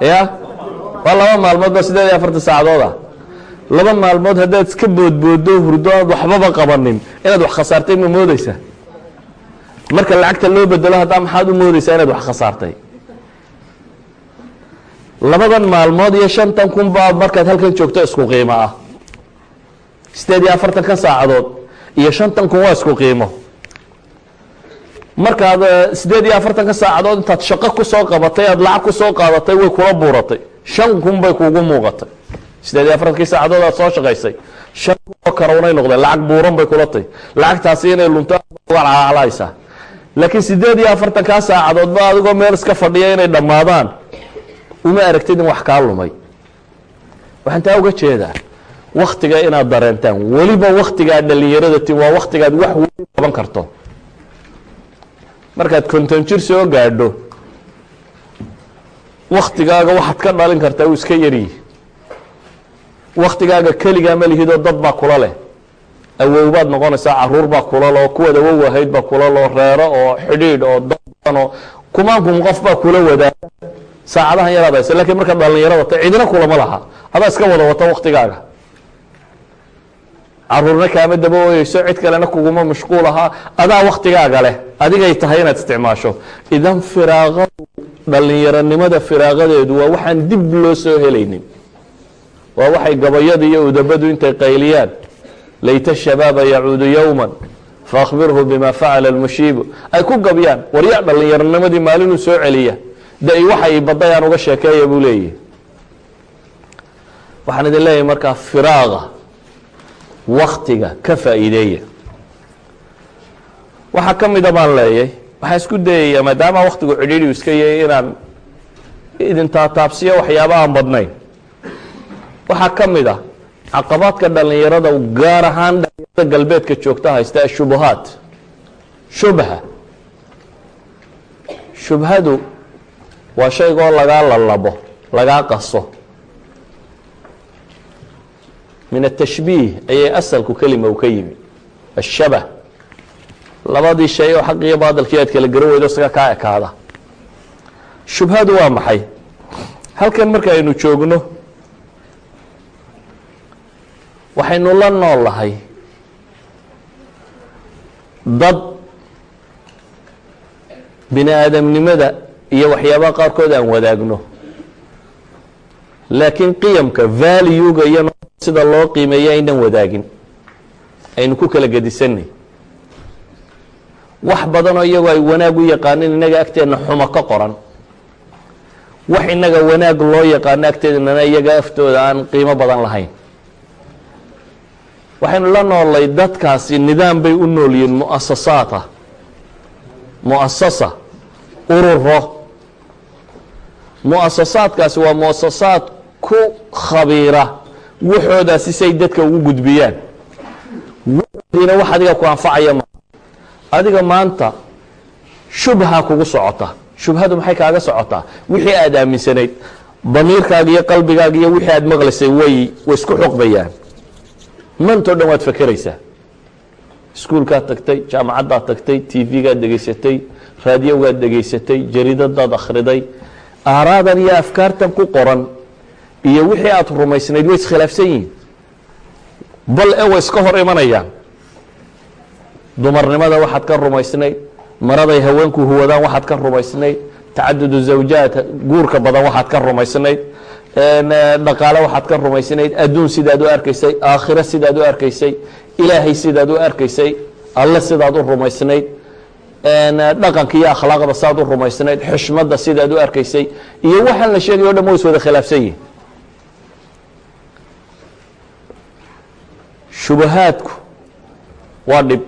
Ya waa laba maalmood ba sideed iyo afartan saacadood ah. Laba maalmood haddaad iska boodboodo hurdo aad waxbaba qabanin inaad wax khasaartay ma moodeysaa marka lacagta loo bedelo haddaa maxaad u moodeysaa inaad wax khasaartay? Labadan maalmood iyo shantan kun markaad halkan joogto isku qiimo ah. Sideed iyo afartankan saacadood iyo shantan kun waa isku qiimo. Markaad sideed iyo afartanka saacadood intaad shaqo ku soo qabatay aad lacag ku soo qaadatay way kula buuratay shan kun bay kuugu muuqatay. Sideed iyo afartankii saacadood aad soo shaqaysay. Shan kun oo karownay noqdeen lacag buuran bay kula tay lacagtaasi inay lunto calaalaysaa laakiin sideed iyo afartankaa saacadoodba adigoo meel iska fadhiya inay dhammaadaan. Uma aragtid in wax kaa lumay. Waxaan taa uga jeedaa waktiga inaad dareentaan weliba waktigaad dhalinyarada tin waa waktigaad wax weyn qaban karto. Markaad konton jir soo gaadho waktigaaga waxaad ka dhalin kartaa uu iska yaryihi waktigaaga keligaa ma lihidoo dad baa kula leh. Awow baad noqonaysaa carruur baa kula loo kuwaad awow ahayd baa kula loo reero oo xidhiidh oo dadan oo kumaankum qof baa kula wadaaga saacadahan yaraad haysa lakiin markaad dhalinyarada ta cidina kulama laha. Adaa iska wada wata waktigaaga caruurna kaama daba ooyeyso cid kalena kuguma mashquul ahaa adaa waktigaaga leh adigay tahay inaad isticmaasho. Idan firaaqadu dhalinyaronimada firaaqadeedu waa waxaan dib loo soo helaynin. Waa waxay gabayada iyo udabadu intay qayliyaan. Layta shabaaba yacuudu yowma faakbirhu bima facala lmushiibu ay ku gabyaan waryaa dhallinyaronimadii maalinuu soo celiya? Da waxay badayaan uga sheekeeya buu leeyahy waxaan idin leeyahay markaa firaaqa waktiga ka faa'iideeya. Waxaa ka mida baan leeyay waxaan isku dayayaa maadaama waktigu cidhiidhi iska yahay inaan idin taataabsiyo waxyaaba aan badnayn. Waxaa ka mid a caqabaadka dhalinyarada gaar ahaan dhalinyarada galbeedka joogta haysta ashubuhaat shubha. Shubhadu waa shaygoo lagaa lalabo lagaa qaso. Min atashbiih ayay asalku kelima u ka yimi ashabah labadii shay oo xaq iyo baadilkii aad kala garan weydo isaga kaa ekaada. Shubhadu waa maxay? Halkan markaaynu joogno waxaynu la nool lahay dad bini aadamnimada iyo waxyaabaha qaarkood aan wadaagno. Laakiin qiyamka valuega iyo sida loo qiimeeyo aynan wadaagin. Aynu ku kala gedisanay wax badanoo iyagoo ay wanaag u yaqaanin innaga agteenna xumo ka qoran. Wax innaga wanaag loo yaqaano agteednana iyaga aftooda aan qiimo badan lahayn. Waxaynu la noolay dadkaasi nidaam bay u nool yihiin muasasaata muasasa ururo. Muasasaadkaasi waa muasasaad ku khabiira. Waxoodaasi say dadka ugu gudbiyaan. Waxoodiina wax adiga ku anfacaya adiga maanta shubha kugu socota. Shubhadu maxay kaaga socotaa wixii aada aaminsanayd damiirkaaga iyo qalbigaaga iyo wixii aada maqlaysay way way isku xuqbayaan. Mantoo dhan waad fakeraysaa iskuulkaad tagtay jaamacaddaad tagtay t v-gaad dhegaysatay raadiyowgaad dhegaysatay jariidadaad akhriday aaraadan iyo afkaartan ku qoran iyo wixii aada rumaysnayd way iskhilaafsan yihiin. Bal e way iska hor imanayaan dumarnimada waxaad ka rumaysnayd maraday haweenku huwadaan waxaad ka rumaysnayd tacadudu zawjaad guurka badan waxaad ka rumaysnayd dhaqaale waxaad ka rumaysnayd adduun sidaad u arkaysay aakhiro sidaad u arkaysay ilaahay sidaad u arkaysay alle sidaad u rumaysnayd dhaqanka iyo akhlaaqda saad u rumaysnayd xushmadda sidaad u arkaysay iyo waxaan la sheegay o dhan wa is wada khilaafsan yihiin shubahaadku waa dhib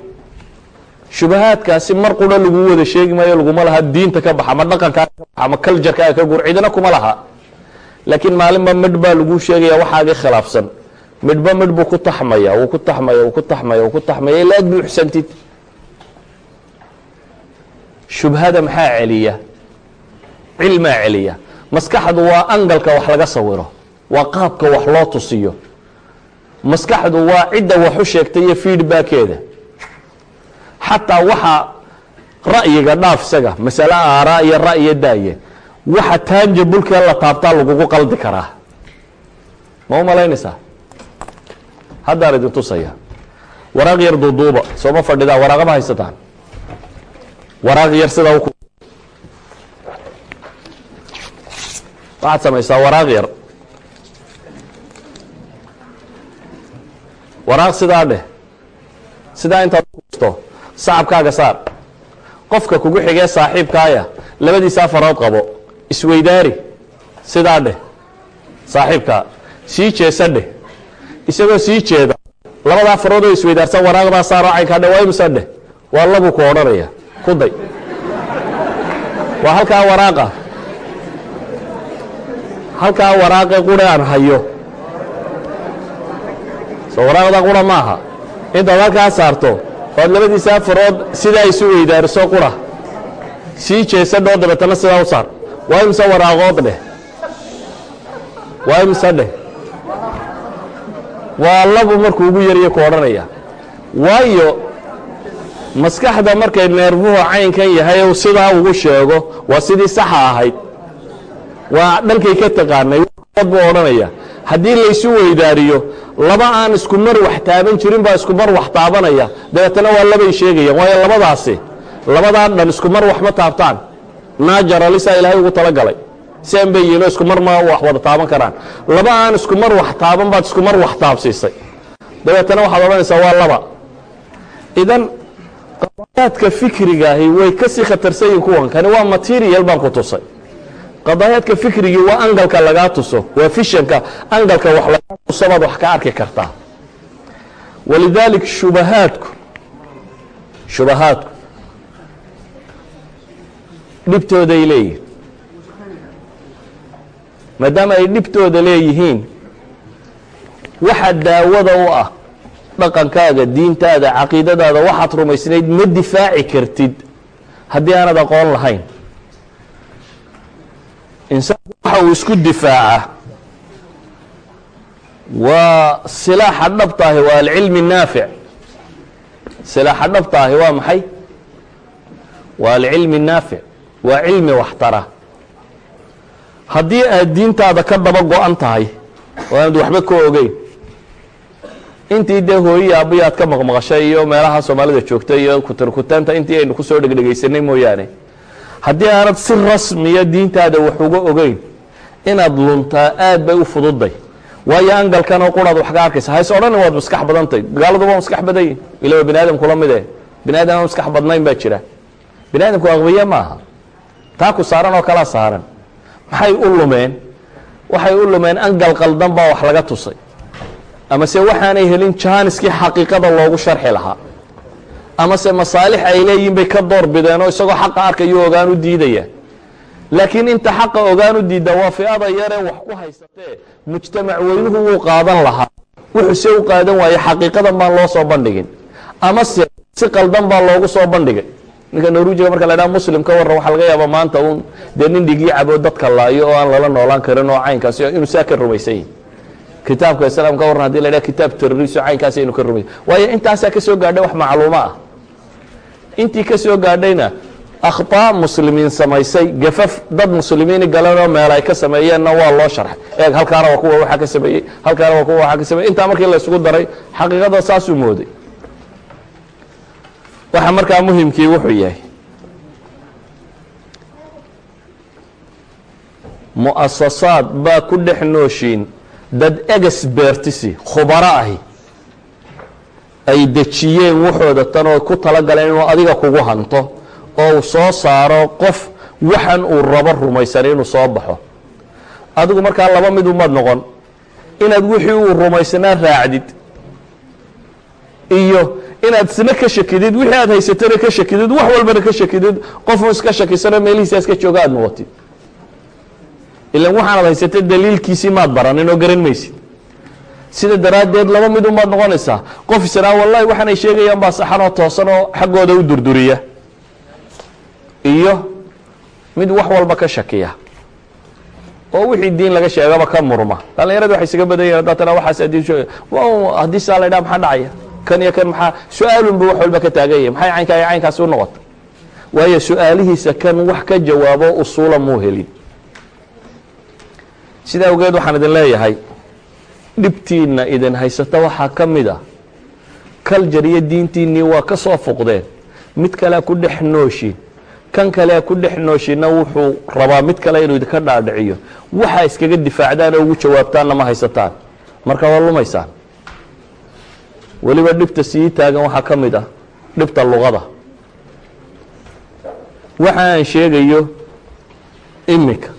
shubahaadkaasi mar qura lagu wada sheegi maayo laguma laha diinta ka baxa ma dhaqankaaga ma kaljarkaaga ka gur cidina kuma laha. Laakiin maalinba midh baa lagu sheegaya waxaagii khilaafsan. Midhba midh buu ku taxmaya wuu ku taxmaya wuu ku taxmaya wuu ku taxmaya ilaa ad buuxsantid shubhada maxaa celiya? Cilmaa celiya. Maskaxdu waa angalka wax laga sawiro waa qaabka wax loo tusiyo. Maskaxdu waa cidda wax u sheegtay iyo feedbackeeda xataa waxa ra'yiga dhaaf isaga masale aaraa iyo ra'yo daaye waxa taanjabulkee la taabtaa lagugu qaldi karaa ma u malaynaysaa? Haddaan idin tusaya. Waraaq yar duuduuba sooma fadhidaan waraaqa ma haysataan. Waraaq yar sidaa waxaad samaysaa waraaq yar. Waraaq sidaa dheh. Sidaa intaad usto sacabkaaga saar. Qofka kugu xigee saaxiibkaaya labadiisaa farood qabo isweydaari sidaa dheh saaxiibkaa. Sii jeesa dheh. Isagoo sii jeeda labadaa farood oo isweydaarsan waraaqdaa saaroo caynkaa dheh waa imisa dheh. Waa lagu ku odhanaya ku day. Waa halkaa waraaqa. Halkaa waraaqe qura aan hayo. Soo waraaqda qura maaha. Intaad halkaa saarto oad labadiisaa farood sidaa isu weydaariso qura sii jeesa dhoo dabeetana sidaa u saar. Waa imse waraaqood dheh waa imse dheh waa labu markuu ugu yariyo ku odhanaya. Waayo maskaxda markay neerfuhu caynkan yahay u sidaa ugu sheego waa sidii saxa ahayd. Waa dhankay ka taqaanay buu odhanaya. Haddii laysu weydaariyo laba aan isku mar wax taaban jirin baa isku mar wax taabanaya. Dabeetana waa labay sheegayaan waayo labadaasi labadaa dhan isku mar wax ma taabtaan. Naajaralisaa ilaahay ugu talagalay. Sian bay yihiinoo isku mar ma wax wada taaban karaan. Laba aan isku mar wax taaban baad isku mar wax taabsiisay. Dabeetana waxaad odhanaysaa waa laba. Idan qadaayaadka fikrigaahi way ka sii khatarsan yihiin kuwan kani waa material baan ku tusay qadaayaadka fikrigii waa angalka lagaa tuso waa fishanka angalka wax lagaa tuso baad wax ka arki kartaa walidaalik shubahaadku shubahaadku dhibtooday leeyihiin maadaama ay dhibtooda leeyihiin waxa daawada u ah dhaqankaaga diintaada caqiidadaada waxaad rumaysnayd ma difaaci kartid. Haddii aanad aqoon lahayn insaanku waxa uu isku difaaca waa silaaxa dhabtaahi waa alcilmi الnaafic silaaxa dhabtaahi waa maxay waa alcilmi الnaafic waa cilmi waxtara haddii aad diintaada ka daba go-an tahay oo aanad waxba ka ogeyn intii dee hooyi aabbayi aad ka maqmaqashay iyo meelaha soomaalida joogtay iyo kutarkutaanta intii aynu kusoo dhegdhegaysanay mooyaane haddii aanad si rasmiya diintaada wax uga ogeyn inaad luntaa aad bay u fududday waayo angalkanoo quraad wax ka arkaysa hays odhani waad maskax badantay. Gaaladuba maskax badanyihin ila bini aadamkula mid eh. Bini aadam aan maskax badnayn baa jira. Bini aadamku aqbiye maaha. Taa ku saaran oo kalaa saaran. Maxay u lumeen? Waxay u lumeen angal qaldan baa wax laga tusay. Amase waxaanay helin jaaniskii xaqiiqada loogu sharxi lahaa amase masaalix ay leeyihiin bay ka door bideen oo isagoo xaqa arkayo ogaan u diidaya. Laakiin inta xaqa ogaan u diidda waa fiada yaree wax ku haysatee mujtamac weynuhu wuu qaadan lahaa. Wuxuu se u qaadan waaye xaqiiqadan baan loo soo bandhigin. Amase si qaldan baa loogu soo bandhigay. Ninka norwijiga marka la dhaha muslim ka warran waxaa laga yaaba maanta uun dee nin dhigii cabo dadka laayo oo aan lala noolaan karin oo caynkaasi inuu saa ka rumaysan yihi kitaabka islaam ka warran haddii la dhaha kitaab terroriso caynkaasi aynu ka rumaysan. Waayo intaasaa ka soo gaadhay wax macluumo ah intii ka gaadhayna akhطaa muslimiin samaysay gafaf dad muslimiini galanoo meel ay ka sameeyeenna waa loo sharxay. Eeg halkaana waa kuwa waxaa ka sameeyey halkaana waa kuwa waxaa ka sameeyey. Intaa markii la daray xaqiiqada saasuu mooday. Waxa markaa muhimkii wuxuu yahay mu'asasaad baa ku dhex nooshiin dad egesbertisi khubaro ahi ay dejiyeen waxooda tan oo ku talagaleen inuu adiga kugu hanto oo uu soo saaro qof waxan uu rabo rumaysan inuu soo baxo. Adigu markaa laba mid umaad noqon. Inaad wixii uu rumaysnaa raacdid iyo inaad isna ka shakidid wixii aad haysatana ka shakidid wax walbana ka shakidid qofu iska shakisano meelihiisa iska jooga aad noqotid ilan waxaanaad haysatay daliilkiisii maad baranin oo garan maysid sida daraaddeed laba mid unbaad noqonaysaa. Qof isnaa wallahi waxaanay sheegayaan baa saxan oo toosan oo xaggooda u durduriya. Iyo mid wax walba ka shakiya. Oo wixii diin laga sheegaba ka murma. Dhallinyaradi waxay isaga badan yahin haddaa tana waxaas haddii saa la ydhaha maxaa dhacaya? Kan iyo kan maxaa su'aalunbu wax walba ka taagan yahay. Maxay caynkaa iyo caynkaasi u noqota waayo su'aalihiisa kan wax ka jawaabo usuula muu helin. Sidaa awgeed waxaan idin leeyahay dhibtiinna idin haysata waxaa ka mid a kaljar iyo diintiinnii waa ka soo fuqdeen. Mid kalea ku dhex nooshin. Kan kalea ku dhex nooshinna wuxuu rabaa mid kale inuu idinka dhaadhiciyo. Waxaa iskaga difaacdaan oo ugu jawaabtaanna ma haysataan. Marka waa lumaysaan. Weliba dhibta sii taagan waxaa ka mid ah. Dhibta luqada. Waxa aan sheegayo iminka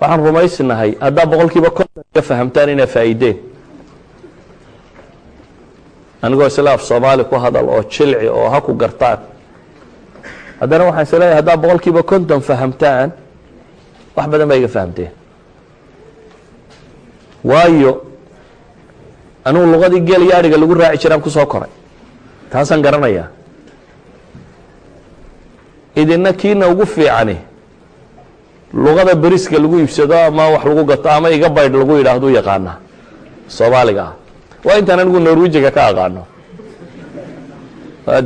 waxaan rumaysnahay haddaa boqol kiiba konton ka fahamtaan inaa faa'iideen. Anigoo isla af soomaali ku hadal oo jilci oo ha ku gartaan. Haddana waxaan is leeyahay haddaa boqol kiiba konton fahamtaan wax badan baa iga fahamteen. Waayo anugu luqadii geel iyo adhiga lagu raaci jiraan ku soo koray. Taasaan garanayaa. Idina kiina ugu fiicani luqada beriska lagu iibsado ama wax lagu gato ama iga baydh lagu yidhaahdu yaqaana. Soomaaliga ah. Waa intaan anigu norwijiga ka aqaano.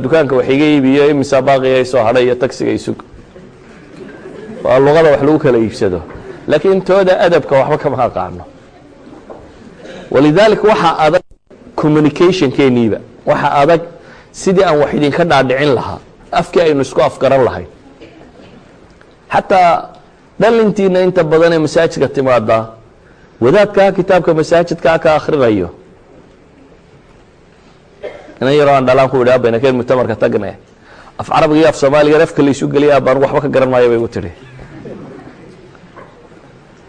Dukaanka wax iga iibiyo imisa baaqiga isoo hadhay iyo tagsiga isug waa luqada wax lagu kala iibsado. Laakiin tooda adabka waxba kama aqaano. Walidaalika waxaa adag communicationkeeniiba waxa adag sidii aan wax idinka dhaadhicin lahaa. Afkii aynu isku afgaran lahayn. Xataa dhalintiina inta badan ee masaajidka timaadaa wadaadkaa kitaabka masaajidkaa ka akrinayo inan yaroo aan dhalaan ku idhi abayna keen mutamarka tagne af carabiga iyo af soomaaliga afka la isu geliya abaan waxba ka garan maayo bay u tidhi.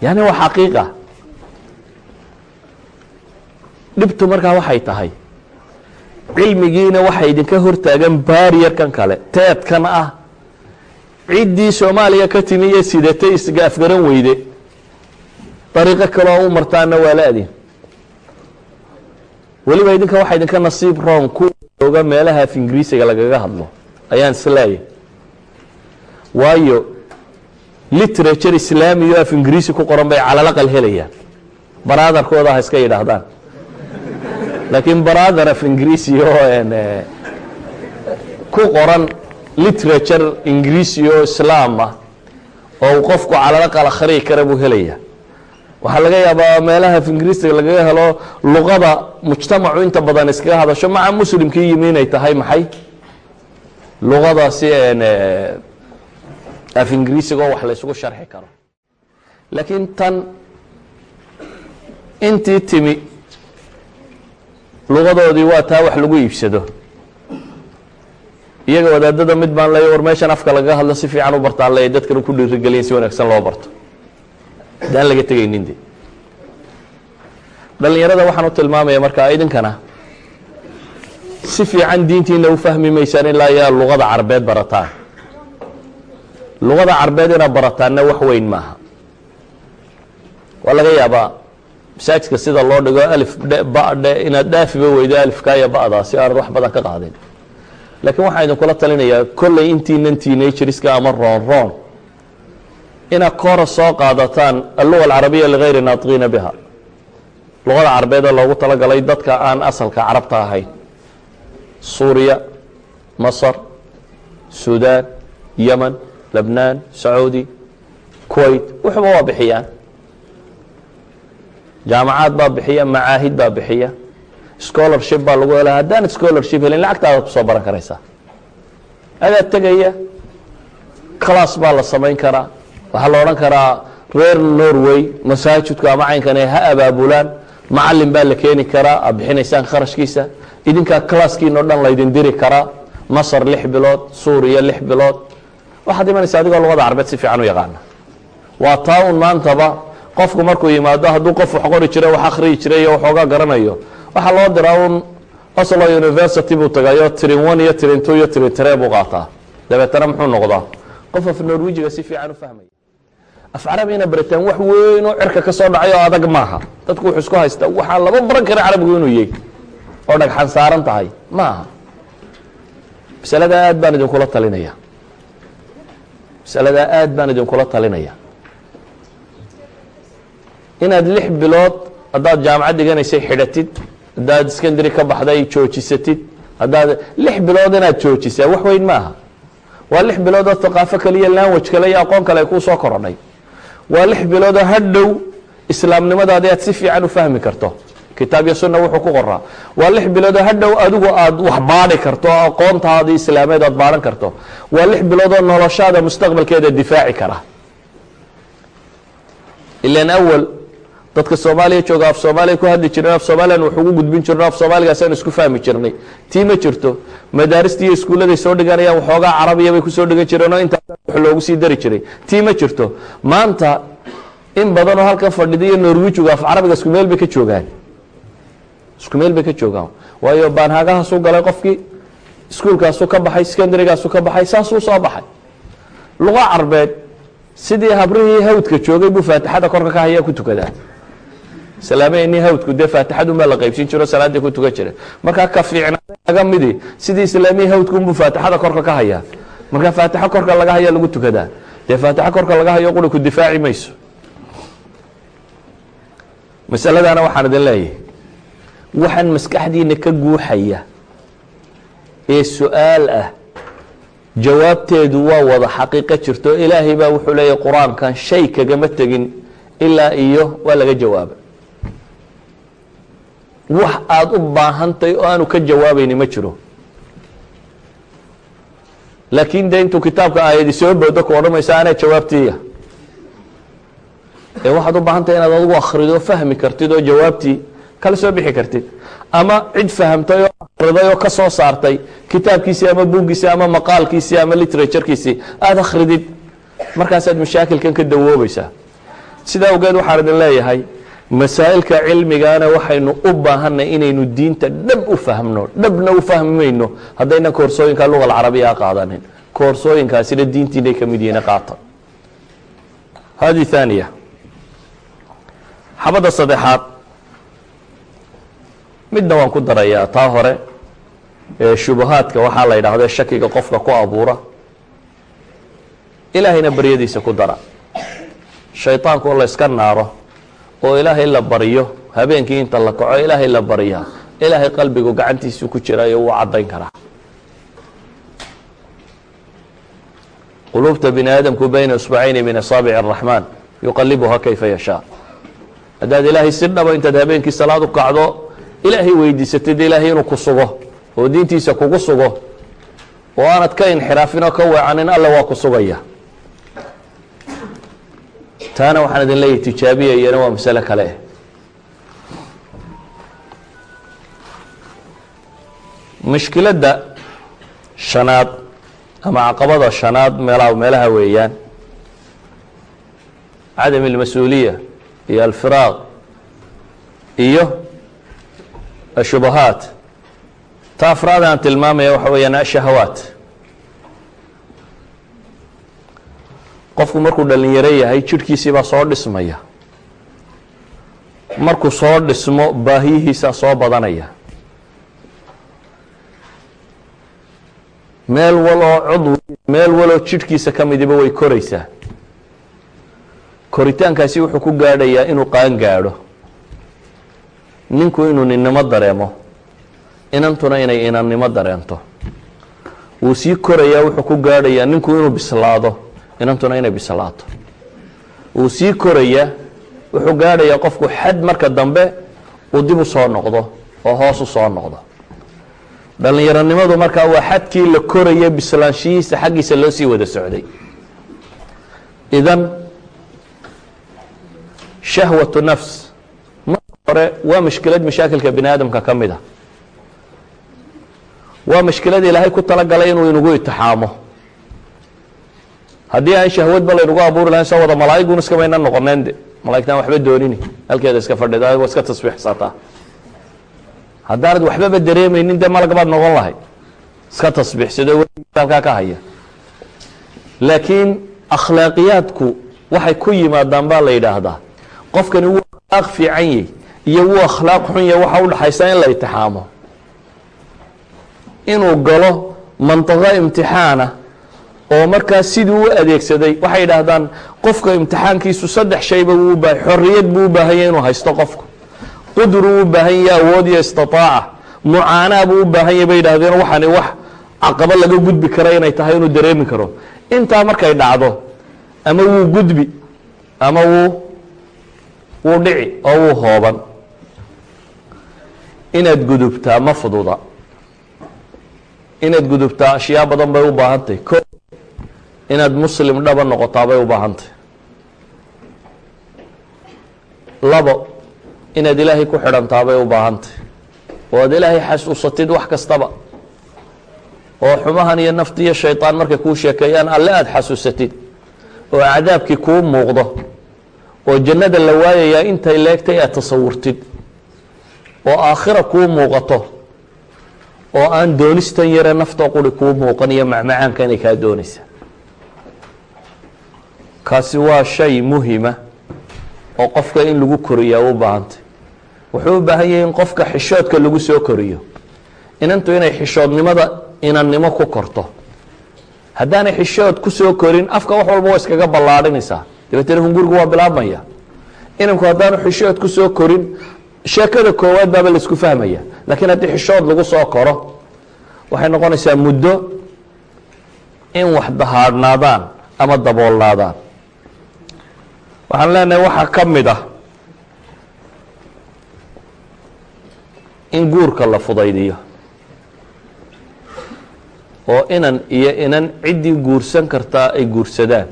Yani waa xaqiiqa. Dhibtu markaa waxay tahay. Cilmigiina waxay idinka hortaagan baariyarkan kale teedkan ah ciddii soomaaliya ka timi iyo sidatay isga afgaran weyde dariiqo kaloo u martaana waa la-din weliba idinka waxaa idinka nasiib roon ku oga meelaha af ingiriisiga lagaga hadlo. Ayaan isleeyahy waayo literature islaamiyo af ingiriisi ku qoran bay calalaqal helayaan. Baraadarkooda ha iska yidhaahdaan. Laakiin brother af ingiriisi oo ku qoran literature ingiriisi oo islaam ah oo uu qofku calalaqal akhriyi kara buu helaya waxaa laga yaabaa meelaha af ingiriisiga lagaga helo luqada mujtamacu inta badan iskaga hadasho maca muslimkii yimi inay tahay maxay? Luqadaasi af ingiriisiga oo wax la isugu sharxi karo. Laakiin tan intii timi luqadoodii waa taa wax lagu iibsado iyaga wadaadada mid baan leeya war meeshan afka lagaga hadlo si fiican u bartaan leeya dadkana ku dhiirigeliyan si wanaagsan loo barto. Hadaan laga tegaynin de dhalinyarada waxaan u tilmaamaya markaa idinkana si fiican diintiina u fahmi maysaan ilaa yaa luqada carbeed barataan. Luqada carbeed inaad barataanna wax weyn maaha. Waa laga yaabaa masaajidka sida loo dhigo alif dhe ba dhe inaad dhaafiba weydo alifka iyo ba'daa si aanad wax badan ka qaadin laakiin waxaan idinkula talinayaa kolley intiinan teenageriska ama roon roon inaad koora soo qaadataan alluga alcarabiya ligayri naatiqiina biha. Luqada carbeed ee loogu talagalay dadka aan asalka carabta ahayn. Suuriya masar suudaan yemen lebnaan sacuudi kuwait wuxuba waa bixiyaan. Jaamacaad baa bixiya macaahid baa bixiya scholarship baa lagu helaa. Haddaanad scholarship helin lacagtaadaad ku soo baran karaysaa. Adaad tegaya. Class baa la samayn karaa. Waxaa la odhan karaa reer norway masaajidku ama caynkane ha abaabulaan. Macalin baa la keeni karaa aad bixinaysaan kharashkiisa. Idinkaa classkiin o dhan laydin diri karaa. Masar lix bilood suuriya lix bilood. Waxaad imanaysa adigoo luqada carbeed si fiican u yaqaana. Waa taa un maantaba qofku markuu yimaado hadduu qof wax qori jira wax akhriyi jiray iyo waxoogaa garanayo waxaa loo diraa un oslo university buu tagayo trin one iyo trin two iyo trin tre buu qaataa. Dabeetana muxuu noqdaa? Qof af norwijiga si fiican u fahmaya. Af carabina baritaan wax weyn oo cirka ka soo dhacay oo adag maaha. Dadku wuxuu isku haystaa waxaa lama baran kara carabigu inuu yahy oo dhagxan saaran tahay ma aha masaladaa aad baan idinkula talinaya. Masaladaa aad baan idinkula talinaya. Inaad lix bilood haddaad jaamacad dhiganaysay xidhatid haddaad secondary ka baxday joojisatid. Haddaad lix bilood inaad joojisaa wax weyn maaha. Waa lix bilood oo haqaafo kaliya language kale iyo aqoon kale ay kuu soo korodhay waa lix bilood oo hadhow islaamnimadaadi aad si fiican u fahmi karto. Kitaab iyo sunna wuxuu ku qoraa. Waa lix bilood oo hadhow adigu aad wax baadhi karto oo aqoontaadii islaameed aad baadhan karto. Waa lix bilood oo noloshaada mustaqbalkeeda difaaci kara. Ilan awal dadka soomaaliya jooga af soomaaliya ku hadli jireen af soomaliyan wax ugu gudbin jirno af soomaaligaasaan isku fahmi jirnay. Tii ma jirto. Madaaristii iyo iskuulladay soo dhiganayaan waxoogaa carabiya bay ku soo dhigan jireen oo intaas wax loogu sii dari jiray. Tii ma jirto. Maanta in badan oo halkan fadhida iyo norwijigu af carabiga isku meel bay ka joogaan. Isku meel bay ka joogaan. Waayo baanhaagahaasuu galay qofkii iskuulkaasuu ka baxay secondarygaasu ka baxay saasuu soo baxay. Luqa carbeed sidii habrihii hawdka joogay buu faatixada korka ka hayaa ku tukadaa islaameni hawdku dee faatixadunbaa la qaybsin jiro salaaddii ku tukan jira. Markaa ka fiicnaaday laga midi sidii islaamihii hawdku unbuu faatixada korka ka hayaa. Markaa faatixo korka laga haya lagu tukadaa. Dee faatixo korka laga hayo quri ku difaaci mayso. Masaladaana waxaan idin leeyahay. Waxaan maskaxdiina ka guuxaya ee su'aal ah. Jawaabteedu waa wada xaqiiqo jirto. Ilaahay baa wuxuu leeyahy qur'aankan shay kagama tegin ilaa iyo waa laga jawaaba wax aada u baahantay oo aanu ka jawaabayni ma jiro. Laakiin de intuu kitaabka aayadi soo boodo ku odhamaysa anaa jawaabtiiya. Ee waxaad u baahantay inaad adigu akhrido fahmi kartid oo jawaabtii kala soo bixi kartid. Ama cid fahamtay oo akhriday oo ka soo saartay kitaabkiisii ama buuggiisii ama maqaalkiisii ama literaturkiisii aada akhridid. Markaasaad mashaakilkan ka dawoobaysaa. Sidaa awgeed waxaan idin leeyahay masaa'ilka cilmigaana waxaynu u baahanay inaynu diinta dhab u fahmno dhabna u fahmi mayno haddaynan koorsooyinka luga alcarabiya a qaadanin. Koorsooyinkaasina diintiinay ka mid yihiin qaata hadi haaniya xabadda saddexaad. Midna waan ku darayaa taa hore shubahaadka waxaa la yidhaahdo shakiga qofka ku abuura. Ilaahayna baryadiisa ku dara. Shayطaanku oo la yska naaro oo ilaahay la baryo habeenkii inta la kaco ilaahay la baryaa ilaahay qalbigu gacantiisu ku jiraayo wuu caddayn karaa. Quluubta bini aadamku bayna isbacayni min asaabici الraxmaan yuqalibuha kayfa yashaa. Haddaad ilaahay si dhaba intaad habeenkii salaad u kacdo ilaahay weydiisatid ilaahay inuu ku sugo. Oo diintiisa kugu sugo. Oo aanad ka inxiraafin oo ka weecanin alla waa ku sugaya taana waxaan idin leeyahy tijaabiya iyana waa masale kale. Mushkiladda shanaad ama caqabada shanaad meelaha meelaha weeyaan. Cadam اlmas-uuliya iyo alfiraaq iyo ashubahaat. Ta afraad aan tilmaamaya waxa weeyaan ashahawaat qofku markuu dhalinyaro yahay jidhkiisii baa soo dhismaya. Markuu soo dhismo baahiyihiisaa soo badanaya. Meel waloo cudw meel waloo jidhkiisa ka midiba way koraysaa. Koritaankaasi wuxuu ku gaadhayaa inuu qaan gaadho. Ninku inuu ninnimo dareemo inantuna inay inannimo dareento. Wuu sii korayaa wuxuu ku gaadhayaa ninku inuu bislaado inantuna inay bislaato wuu sii korayaa wuxuu gaadhayaa qofku xad marka dambe uu dib u soo noqdo oo hoos u soo noqdo. Dhallinyaronimadu markaa waa xadkii la koraya bislaanshihiisa xaggiisa loo sii wada socday. Idan shahwatu nafs. Marka hore waa mushkilad mashaakilka bini aadamka ka mid a waa mushkilad ilaahay ku talagalay inuu inagu itixaamo haddii aan shahwadba laynagu abuuri lahayn soo wada malaa'igun iskamayna noqoneen de malaigtaan waxba doonini halkeeda iska fadhida waa iska tasbiixsataa haddaanad waxbaba dareemaynin dee malag baad noqon lahay iska tasbiixsado halkaa ka haya. Laakiin akhlaaqiyaadku waxay ku yimaadaan baa la yidhaahdaa. Qofkani wuu akhlaaq fiican yahy iyo wuu akhlaaq xun yahy waxa udhaxaysa in la itixaamo. Inuu galo mantiqo imtixaana oo markaa sidii u adeegsaday waxay yidhaahdaan qofka imtixaankiisu saddex shayba wuu ba xorriyad buu u baahanya inuu haysto qofku. Qudru u baahan yahy awood iyo istiaaca mucaanaa buu u baahan yahy bay yidhahdeen waxani wax caqabo laga gudbi kara inay tahay inuu dareemi karo. Intaa markay dhacdo ama wuu gudbi ama wuu wuu dhici oo wuu hooban. Inaad gudubtaa ma fududa. Inaad gudubtaa ashyaa badan bay u baahantahy ko inaad muslim dhaba noqotaa bay u baahantahy labo inaad ilaahay ku xidhantaa bay u baahantahy oo aad ilaahay xasuusatid wax kastaba. Oo xumahan iyo nafti iyo shayطaan markay kuu sheekeeyaan alle aada xasuusatid. Oo cadaabkii kuu muuqdo. Oo jannada la waayayaa intay leegtay aad tasawurtid. Oo aakhira kuu muuqato. Oo aan doonistan yare naftoo quri kuu muuqan iyo macmacaanka inay kaa doonaysa kaasi waa shay muhima oo qofka in lagu koriyaa u baahantay. Wuxuu u baahan yahay in qofka xishoodka lagu soo koriyo. Inantu inay xishoodnimada inannimo ku korto. Haddaanay xishood ku soo korin afka wax walba waa iskaga ballaadhinaysaa. Dabeetana hungurigu waa bilaabmaya. Inanku haddaanu xishood ku soo korin sheekada koowaad baaba la isku fahmaya. Laakiin haddii xishood lagu soo koro waxay noqonaysaa muddo in wax dahaadhnaadaan ama daboolnaadaan waxaan leenahay waxaa ka mid ah in guurka la fudaydiyo oo inan iyo inan ciddii guursan kartaa ay guursadaan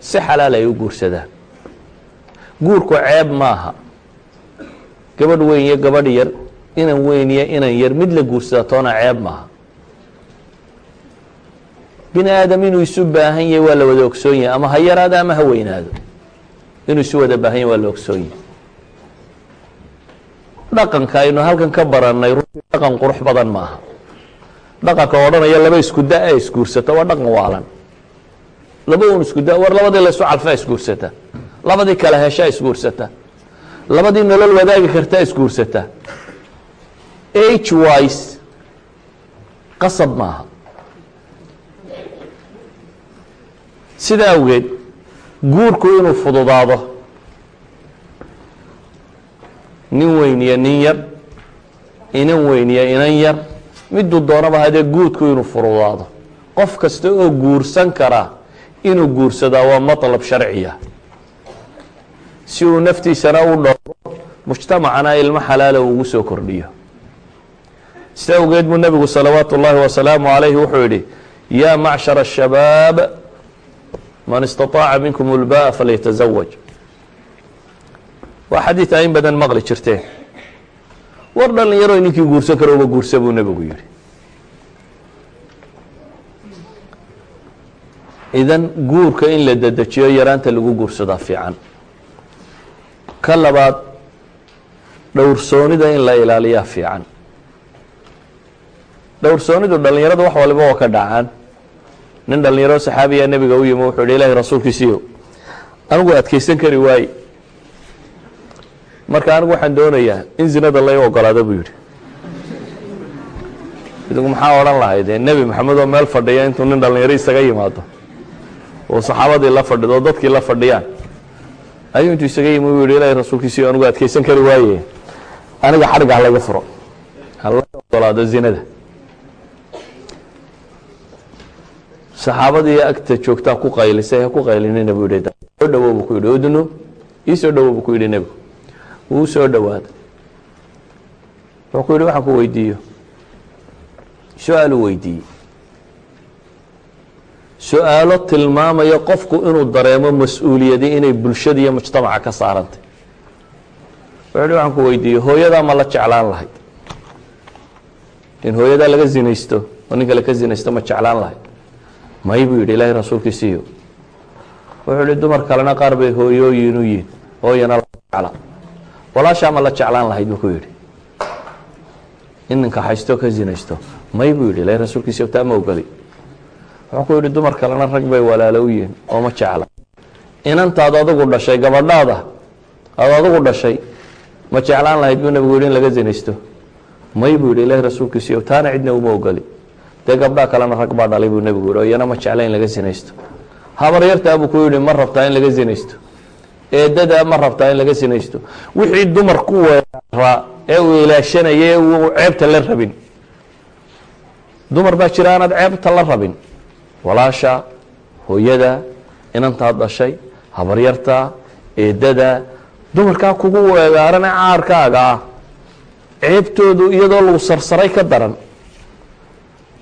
si xalaal ay u guursadaan. Guurku ceeb maaha. Gabadh weyn iyo gabadh yar inan weyn iyo inan yar mid la guursada toona ceeb maaha. Bini aadam inuu isu baahan yahay waa la wada ogsoon yahay ama ha yaraado ama ha weynaado inuu isu wada baahan yahy waa la ogsoon yahay. Dhaqanka aynu halkan ka barannay runtii dhaqan qurux badan maaha dhaqanka odhanaya laba isku da isguursata waa dhaqan waalan. Laba un isku war labadii laysu calfaa isguursata. Labadii kala heshaa isguursata. Labadii nolol wadaagi kartaa isguursata. H wise qasab maaha sida awgeed guurku inuu fududaado nin weyn iyo nin yar inan weyn iyo inan yar miduu doonaba hadee guudku inuu fududaado qof kasta oo guursan karaa inuu guursadaa waa maطlab sharciya si uu naftiisana u dhowro mujtamacana ilmo xalaala ugu soo kordhiyo sida awgeed buu nebigu salawaatu ullaahi wasalaamu calayhi wuxuu yidhi yaa macshar الshabaab man istaطaaca minkum ulba'a falyatazawaj waa xadiid a in badan maqli jirteen. War dhalinyaro ninkii guursan karo uba guursa buu nebigu yihi idan guurka in la dedejiyo yaraanta lagu guursadaa fiican. Ka labaad dhowrsoonida in la ilaaliyaa fiican. Dhowrsoonidu dhalinyaradu wax waliba waa ka dhacaan nin dhalinyaro saxaabiya nebiga u yimi wuxuu hi ilahi rasuulkiisiyo anigu adkeysan kari waaye. Marka anigu waxaan doonayaa in zinada lay ogolaado buu yidhi. Idigu maxaa odhan lahay nebi maxamed oo meel fadhiya intuu nin dhalinyaro isaga yimaado oo saxaabadii la fadhido oo dadkii la fadhiyaan ayuu intuu isaga yimi u yihi ilahi rasuulkiisiyo anigu adkeysan kari waaye aniga xadhigga halaga furo hala ogolaado zinada saxaabadii agta joogtaa ku qaylisay ku qaylinina buu yihi soo dhawow buu ku yidhi udnu ii soo dhawow buu ku yidhi nebigu wuu soo dhowaaday wuxuu ku yidhi waxaan ku weydiiyo. Su'aaluu weydiiyey. Su'aalo tilmaamaya qofku inuu dareemo mas'uuliyadi inay bulshada iyo mujtamaca ka saarantay. Wuxuu yihi waxaan ku weydiiyo hooyadaa ma la jeclaan lahayd. In hooyadaa laga zinaysto oo nin kale ka zinaysto ma jeclaan lahayd may buu yidhi ilaahay rasuulkiisiiyo wuxuu yihi dumar kalena qaar bay hooyooyin u yihiin hooyana la jecla. Walaashaa ma la jeclaan lahayd buu ku yidhi. In ninka haysto ka zinaysto. May buu yidhi ilahi rasuulkiisa taa ma ogoli wuxuu ku yidhi dumar kalena rag bay walaalo u yihiin oo ma jecla. Inantaad adigu dhashay gabadhaada aad adigu dhashay ma jeclaan lahayd buu nabigu yidhi in laga zinaysto. May buu yidhi ilahi rasuulkiisiiyo taana cidna uma ogoli dee gabdhaa kalena rag baa dhalay buu nebigu yidhi oo iyana ma jecla in laga zinaysto habar yartaa buu ku yidhi ma rabtaa in laga zinaysto eedadaa ma rabtaa in laga sinaysto. Wixii dumar ku weeraa ee uu ilaashanaya ee uu ceebta la rabin. Dumar baa jira aanaad ceebta la rabin. Walaasha hooyada inantaad dhashay habaryarta eedada dumarkaa kugu weegaarane caarkaaga ah. Ceebtoodu iyadoo lagu sarsaray ka daran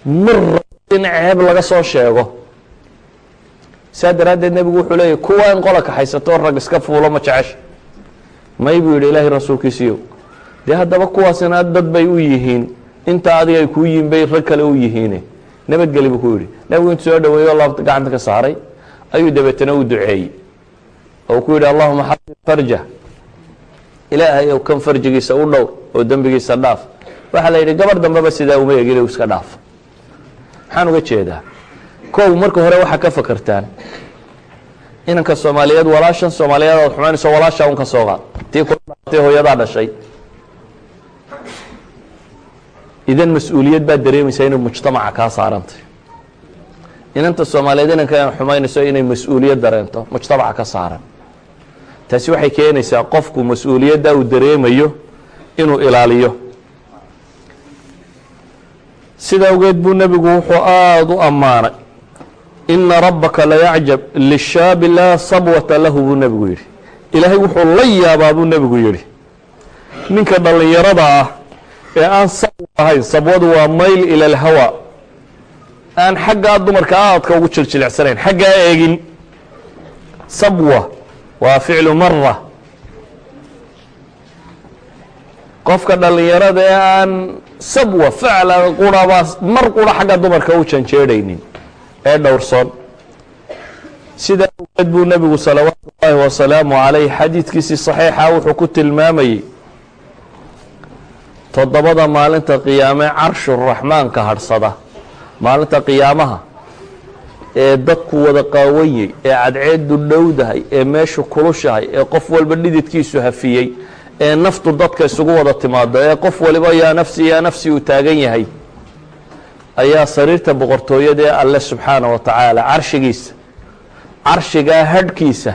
mar in ceeb laga soo sheego. Saa daraaddeed nebigu wuxuu leeyahy kuwa in qola kaxaysato rag iska fuulo ma jecesha. May buu yidhi ilaahay rasuulkiisiiyo dee haddaba kuwaasina dad bay u yihiin. Inta adiga ay kuu yihiin bay rag kale u yihiine. Nabadgeli buu ku yidhi. Nebigu intu soo dhaweeyo laabta gacanta ka saaray ayuu dabeetana u duceeyey. Oo ku yidhi allahuma xasin farja. Ilaahay ow kan farjigiisa u dhowr oo dembigiisa dhaaf. Waxaa la yidhi gabar dambeba sidaa uma egin iska dhaaf maxaan uga jeedaa kow marka hore waxaa ka fakertaan inanka soomaaliyeed walaashan soomaaliyeed aad xumaynayso walaashaa un ka soo qaad tii kutay hooyadaa dhashay. Idan mas'uuliyad baad dareemaysaa inay mujtamaca kaa saarantay. Inanta soomaaliyeed inanka xumaynayso inay mas'uuliyad dareento mujtamaca ka saaran. Taasi waxay keenaysaa qofku mas'uuliyadda uu dareemayo inuu ilaaliyo sida awgeed buu nebigu wuxuu aada u ammaanay. Ina rabbaka layacjab lishaabi laa sabwata lahu buu nebigu yidhi. Ilaahay wuxuu la yaabaa buu nebigu yidhi. Ninka dhallinyarada ah ee aan sabw ahayn sabwadu waa mayl ila alhawa. Aan xaggaa dumarka aadka ugu jiljilecsanayn xaggaa eegin. Sabwa waa ficlu mara qofka dhallinyarada ee aan sabwa facla qurabaa mar qura xagga dumarka u janjeedhaynin ee dhowrsoon. Sidaa awgeed buu nebigu salawaatu ullaahi wasalaamu calayh xadiidkiisii saxiixa wuxuu ku tilmaamayey toddobada maalinta qiyaame carshuraxmaanka hadhsada maalinta qiyaamaha ee dadku wada qaawanyey ee cadceedu dhowdahay ee meeshu kulushahay ee qof walba dhididkiisu hafiyey ee naftu dadka isugu wada timaado ee qof waliba yaa nafsi yaa nafsi uu taagan yahay ayaa sariirta boqortooyada ee alle subxaana wa tacaala carshigiisa carshigaa hadhkiisa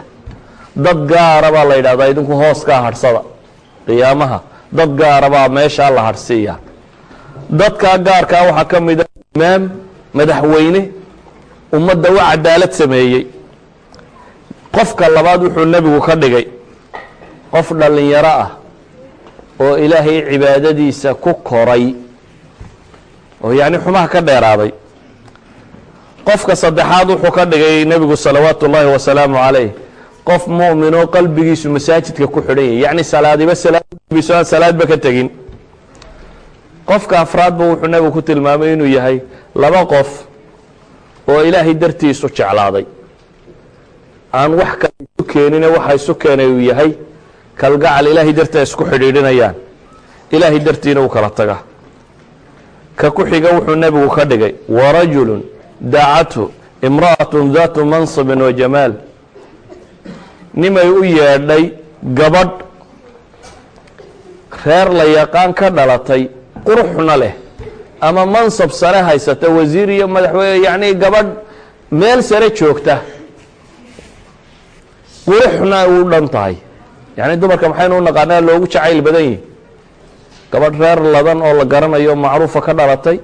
dad gaara baa la yidhahdaa idinku hooskaa hadhsada qiyaamaha dad gaara baa meeshaa la hadhsiiya dadkaa gaarkaa waxaa ka mida imaam madaxweyne ummadda u cadaalad sameeyey. Qofka labaad wuxuu nebigu ka dhigay qof dhallinyaro ah oo ilaahay cibaadadiisa ku koray oo yacni xumaha ka dheeraaday. Qofka saddexaad wuxuu ka dhigay nebigu salawaatu ullaahi wasalaamu calayh qof mu'minoo qalbigiisu masaajidka ku xidhan yahy yacni salaadiba salaadbiso aan salaadba ka tegin. Qofka afraadba wuxuu nebigu ku tilmaamay inuu yahay laba qof oo ilaahay dartiisu jeclaaday. Aan wax kale isu keenine waxa isu keenay uu yahay kalgacal ilaahay dartii ay isku xidhiidhinayaan. Ilaahay dartiina uu kala taga ka ku xiga wuxuu nebigu ka dhigay warajulu dacathu imra'atu daatu mansibin wa jamaal. Nimay u yeedhay gabadh reer la yaqaan ka dhalatay quruxna leh ama mansab sare haysata wasiir iyo madaxweyne yacni gabadh meel sare joogta. Quruxna u dhan tahay yacni dumarka maxaynu u naqaanaa loogu jacayl badan yihi gabadh reer ladan oo la garanayo macruufa ka dhalatay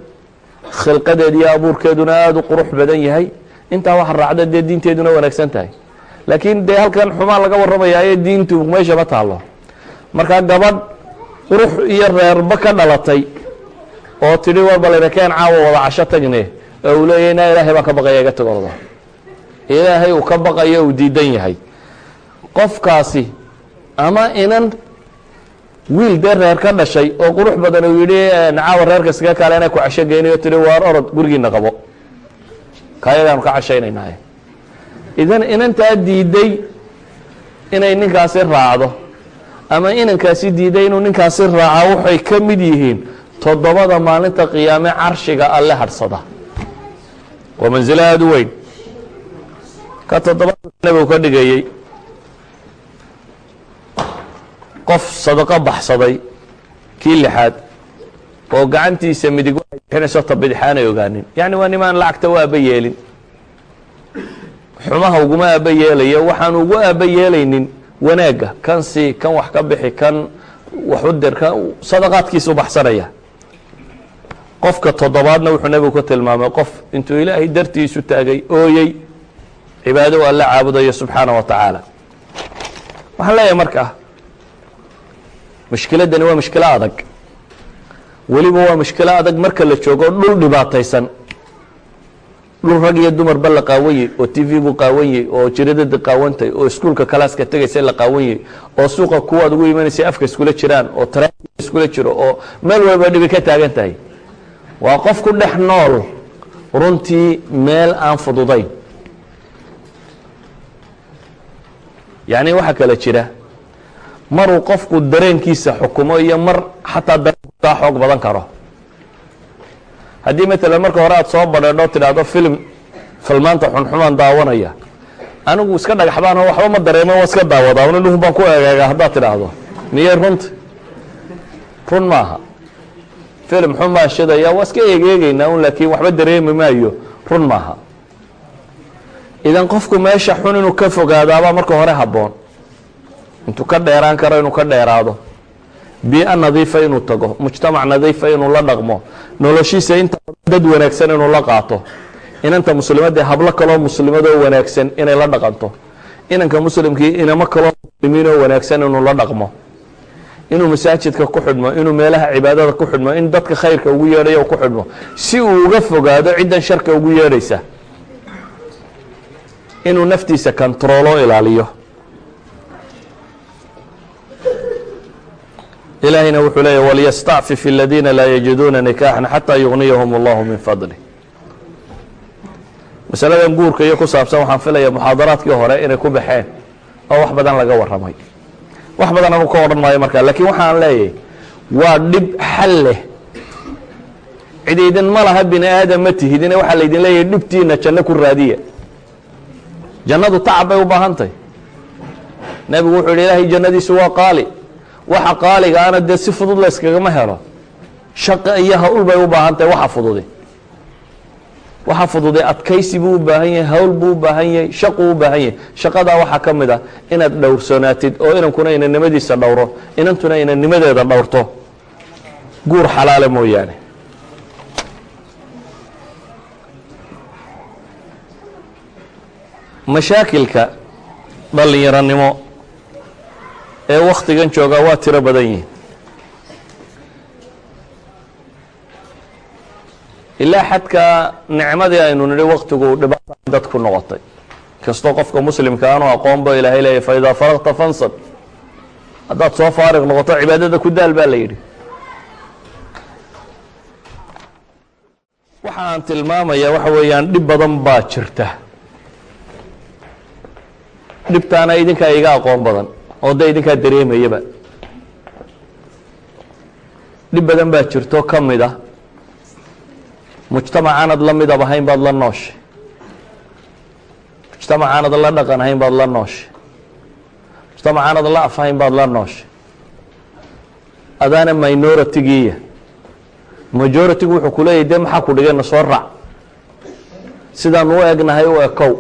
khilqadeed iyo abuurkeeduna aada u qurux badan yahay. Intaa waxa raacda dee diinteeduna wanaagsan tahay. Laakiin dee halkan xumaa laga warramayaayo diintu meesha ma taallo. Markaa gabadh qurux iyo reerba ka dhalatay oo tidhi warba laynakeen caawa wada casho tagne oo uu leeyahy naa ilaahay baan ka baqaya iga tagorda ilaahay uu ka baqayo uu diidan yahay. Qofkaasi ama inan wiil dee reer ka dhashay oo qurux badan uu yidhi caawa reerka iskaga kaale inaa ku casho geynayo tidhi waar orod gurigiina qabo. Kaayagaanu ka cashaynaynahay idan inantaa diiday inay ninkaasi raacdo ama inankaasi diiday inuu ninkaasi raaco waxay ka mid yihiin toddobada maalinta qiyaame carshiga alle hadhsada waa mansilo aada u weyn. Ka toddobada nebigu ka dhigayey qof sadaqo baxsaday kii lixaad oo gacantiisa midig waxay bixinayso ta bidixaanay ogaanin. Yacni waa nimaan lacagta u aaba yeelin. Xumaha uguma aaba yeelayo waxaan ugu aaba yeelaynin wanaagga kan sii kan wax ka bixi kan wax u dir kan sadaqaadkiisu baxsanaya. Qofka toddobaadna wuxuu nebigu ka tilmaamay qof intuu ilaahay dartiisu taagay ooyey cibaado alla caabudayo subxaana wa tacaala. Waxaan leeyahay markaa mushkiladdani waa mushkilo adag. Weliba waa mushkilo adag marka la joogo dhul dhibaataysan. Dhul rag iyo dumarba la qaawanyey oo t v-gu qaawanyey oo jiradada qaawantay oo iskuulka kalaaska tegaysa la qaawanyey oo suuqa kuwaad ugu imanaysay afka iskula jiraan oo iskula jiro oo meel walba dhibi ka taagan tahay. Waa qof ku dhex nool runtii meel aan fududayn. Yacni waxaa kala jira maruu qofku dareenkiisa xukumo iyo mar xataa dareenkaa xoog badan karo. Haddii maalan marka hore aad soo badheedho tidhaahdo filim filmaanta xunxumaan daawanaya anigu iska dhagaxbaanoo waxba ma dareemo waa iska daawadaa una dhuhun baan ku eegaaga haddaad tidhaahdo. Miyey runta run maaha. Filim xun baan shidaya waa iska eegeegeynaa un laakiin waxba dareemi maayo run maaha. Idan qofku meesha xun inuu ka fogaadaabaa marka hore habboon intuu ka dheeraan karo inuu ka dheeraado. Bii'a nadiifa inuu tago. Mujtamac nadiifa inuu la dhaqmo. Noloshiisa inta dad wanaagsan inuu la qaato. Inanta muslimadee hablo kaloo muslimadoo wanaagsan inay la dhaqanto. Inanka muslimkii inamo kaloo muslimiinoo wanaagsan inuu la dhaqmo. Inuu masaajidka ku xidhmo inuu meelaha cibaadada ku xidhmo in dadka khayrka ugu yeedhayo ku xidhmo. Si uu uga fogaado ciddan sharka ugu yeedhaysa inuu naftiisa kontaroolo ilaaliyo ilaahayna wuxuu leeyahy walyastacfif aladiina laa yajiduuna nikaaxan xataa yugniyahum allahu min fadli. Masaladan guurka iyo ku saabsan waxaan filaya muxaadaraadkii hore inay ku baxeen oo wax badan laga waramay wax badan anu ka odhan maayo markaa lakiin waxaan leeyahay waa dhib xal leh. Cid idin ma laha bini aadam ma tihidine waxaa laydin leeyahay dhibtiina janno ku raadiya. Jannadu tacab bay u baahan tahy nebigu wuxuu yihi ilaahay jannadiisu waa qaali waxa qaaliga ana dee si fudud la yskagama helo. Shaqa iyo hawl bay u baahan tahay waxa fududi. Waxa fududay adkaysi buu u baahan yahay hawl buu u baahan yahay shaquu u baahan yahay. Shaqadaa waxaa ka mid ah inaad dhowrsoonaatid oo inankuna inannimadiisa dhowro inantuna inannimadeeda dhowrto. Guur xalaala mooyaane. Mashaakilka dhallinyaranimo ee wakhtigan joogaa waa tiro badan yihiin ilaa xadkaa nicmadii aynu nidhi waktigu dhibaata dad ku noqotay. Kastoo qofka muslimka aanu aqoonba ilaahay leeyahy fa idaa faraqta fansab. Haddaad soo faariq noqoto cibaadada ku daal baa la yidhi. Waxa aan tilmaamayaa waxa weeyaan dhib badan baa jirta. Dhibtaana idinkaa iga aqoon badan oo de idinkaa dareemayaba. Dhib badan baa jirto ka mid ah. Mujtamacaanad la midab ahayn baad la nooshay mujtamacaanad la dhaqan ahayn baad la nooshay mujtamacaanad la af ahayn baad la nooshay adaana minoritigiiya majoritigu wuxuu ku leeyahy maxaa ku dhigay na soo raac sidaan u egnahay u ekow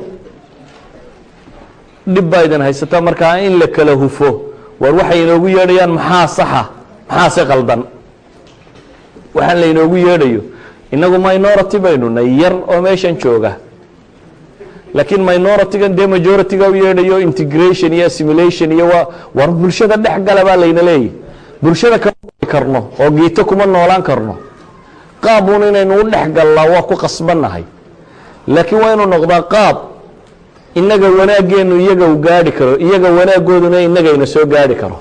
dhib baa idin haysata. Markaa in la kala hufo war waxay inoogu yeedhayaan maxaa saxa? Maxaase qaldan? Waxaan lainoogu yeedhayo inagu minority baynu nay yar oo meeshan jooga. Laakiin minority-gan dee majority-ga u yeedhayo integration iyo assimilation iyo waa war bulshada dhex gala baa layna leeyahy bulshada kama karno oo giito kuma noolaan karno. Qaabuun inaynu u dhex gallaa waa ku qasbannahay. Laakiin waa inuu noqdaa qaab inaga wanaaggeenu iyaga gaadhi karo iyaga wanaaggooduna inagayna soo gaadhi karo.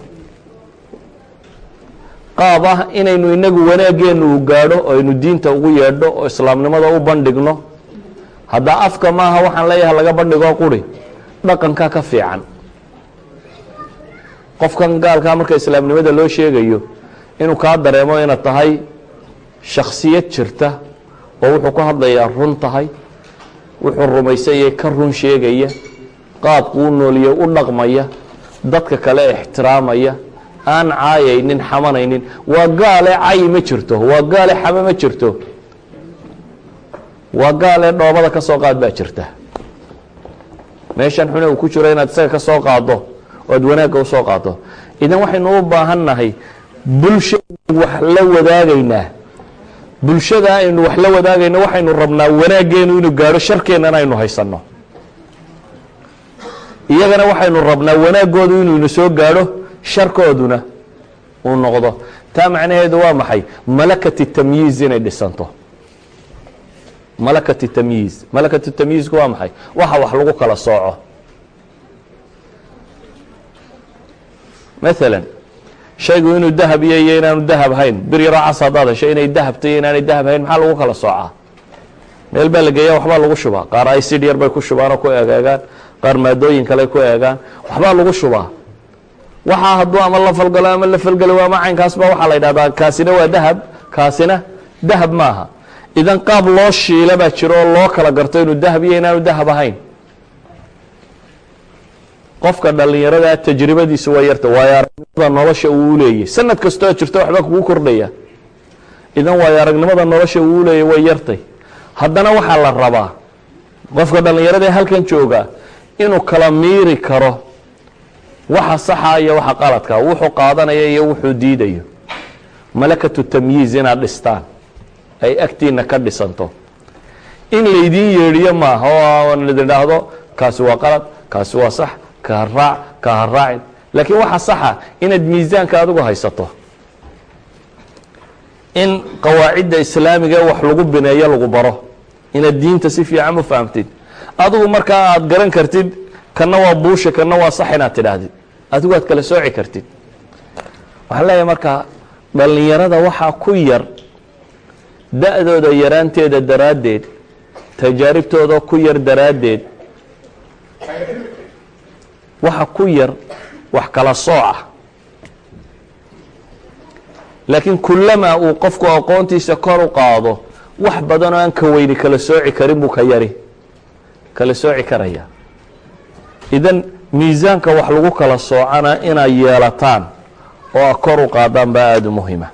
Qaab ah inaynu inagu wanaaggeenu u gaadho oo aynu diinta ugu yeedho oo islaamnimada u bandhigno. Haddaa afka maaha waxaan leeyahay laga bandhigoo quri dhaqankaa ka fiican. Qofkan gaalkaa marka islaamnimada loo sheegayo inuu kaa dareemo inaad tahay shaksiyad jirta oo wuxuu ku hadlayaa run tahay wuxuu rumaysanyay ka run sheegaya qaabku u nooliye u dhaqmaya dadka kale ixtiraamaya aan caayaynin xamanaynin. Waa gaale cayi ma jirto waa gaale xame ma jirto. Waa gaale dhoobada ka soo qaad baa jirta. Meeshan xune uu ku jiro inaad isaga ka soo qaado oad wanaagga u soo qaado idan waxaynu u baahan nahay wax la wadaagaynaa bulshada aynu wax la wadaagayno waxaynu rabnaa wanaaggeenu inuu gaadho sharkeennana aynu haysanno. Iyagana waxaynu rabnaa wanaaggoodu inuu ina soo gaadho sharkooduna uu noqdo. Taa macnaheedu waa maxay? Malakati tamyiiz inay dhisanto. Malakati tamyiiz. Malakatu tamyiizku waa maxay? Waxa wax lagu kala sooco. Maalan shaygu inuu dahab iyo iyo inaanu dahab hayn. Bir yaroo cas haddaad hesho inay dahabta iyo inaanay dahab hayn maxaa lagu kala soocaa meel baa la geeya waxbaa lagu shubaa. Qaar icd yar bay ku shubaan oo ku egeegaan qaar maadooyin kale ku eegaan. Waxbaa lagu shubaa. Waxaa hadduu ama la falgalo ama la falgalo ama caynkaasba waxaa la yidhahdaa kaasina waa dahab kaasina dahab maaha. Idan qaab loo shiila baa jiro oo loo kala garto inuu dahab iyo inaanu dahab ahayn qofka dhalinyarada tajribadiisu waa yarta waayo aragnimada nolosha uu leeyay sanad kastoo jirto waxbaa kugu kordhaya. Idan waayo aragnimada nolosha uu leeyay way yartay. Haddana waxaa la rabaa qofka dhalinyarada ee halkan jooga inuu kala miiri karo waxa saxa iyo waxa qaladka. Wuxuu qaadanaya iyo wuxuu diidayo. Malakatu tamyiiz inaad dhistaan. Ay agtiina ka dhisanto. In laydiin yeedhiyo maaha oo idin dhaahdo kaasi waa qalad kaasi waa sax ka raac ka ha raacin laakiin waxa saxa inaad miisaanka adigu haysato. In qawaacidda islaamiga wax lagu bineeyo lagu baro. Inaad diinta si fiican u fahamtid. Adigu markaa aad garan kartid kana waa buusha kana waa sax inaad tidhaahdid adigu aad kala sooci kartid. Waxaan leeyahay markaa dhallinyarada waxaa ku yar da-dooda yaraanteeda daraaddeed tajaaribtooda ku yar daraaddeed waxa ku yar wax kala sooca laakiin kullamaa uu qofku aqoontiisa kor u qaado wax badan oo aan ka weyni kala sooci karin buu ka yari kala sooci karaya. Idan miisaanka wax lagu kala soocana inaad yeelataan oo a kor u qaadaan baa aada u muhima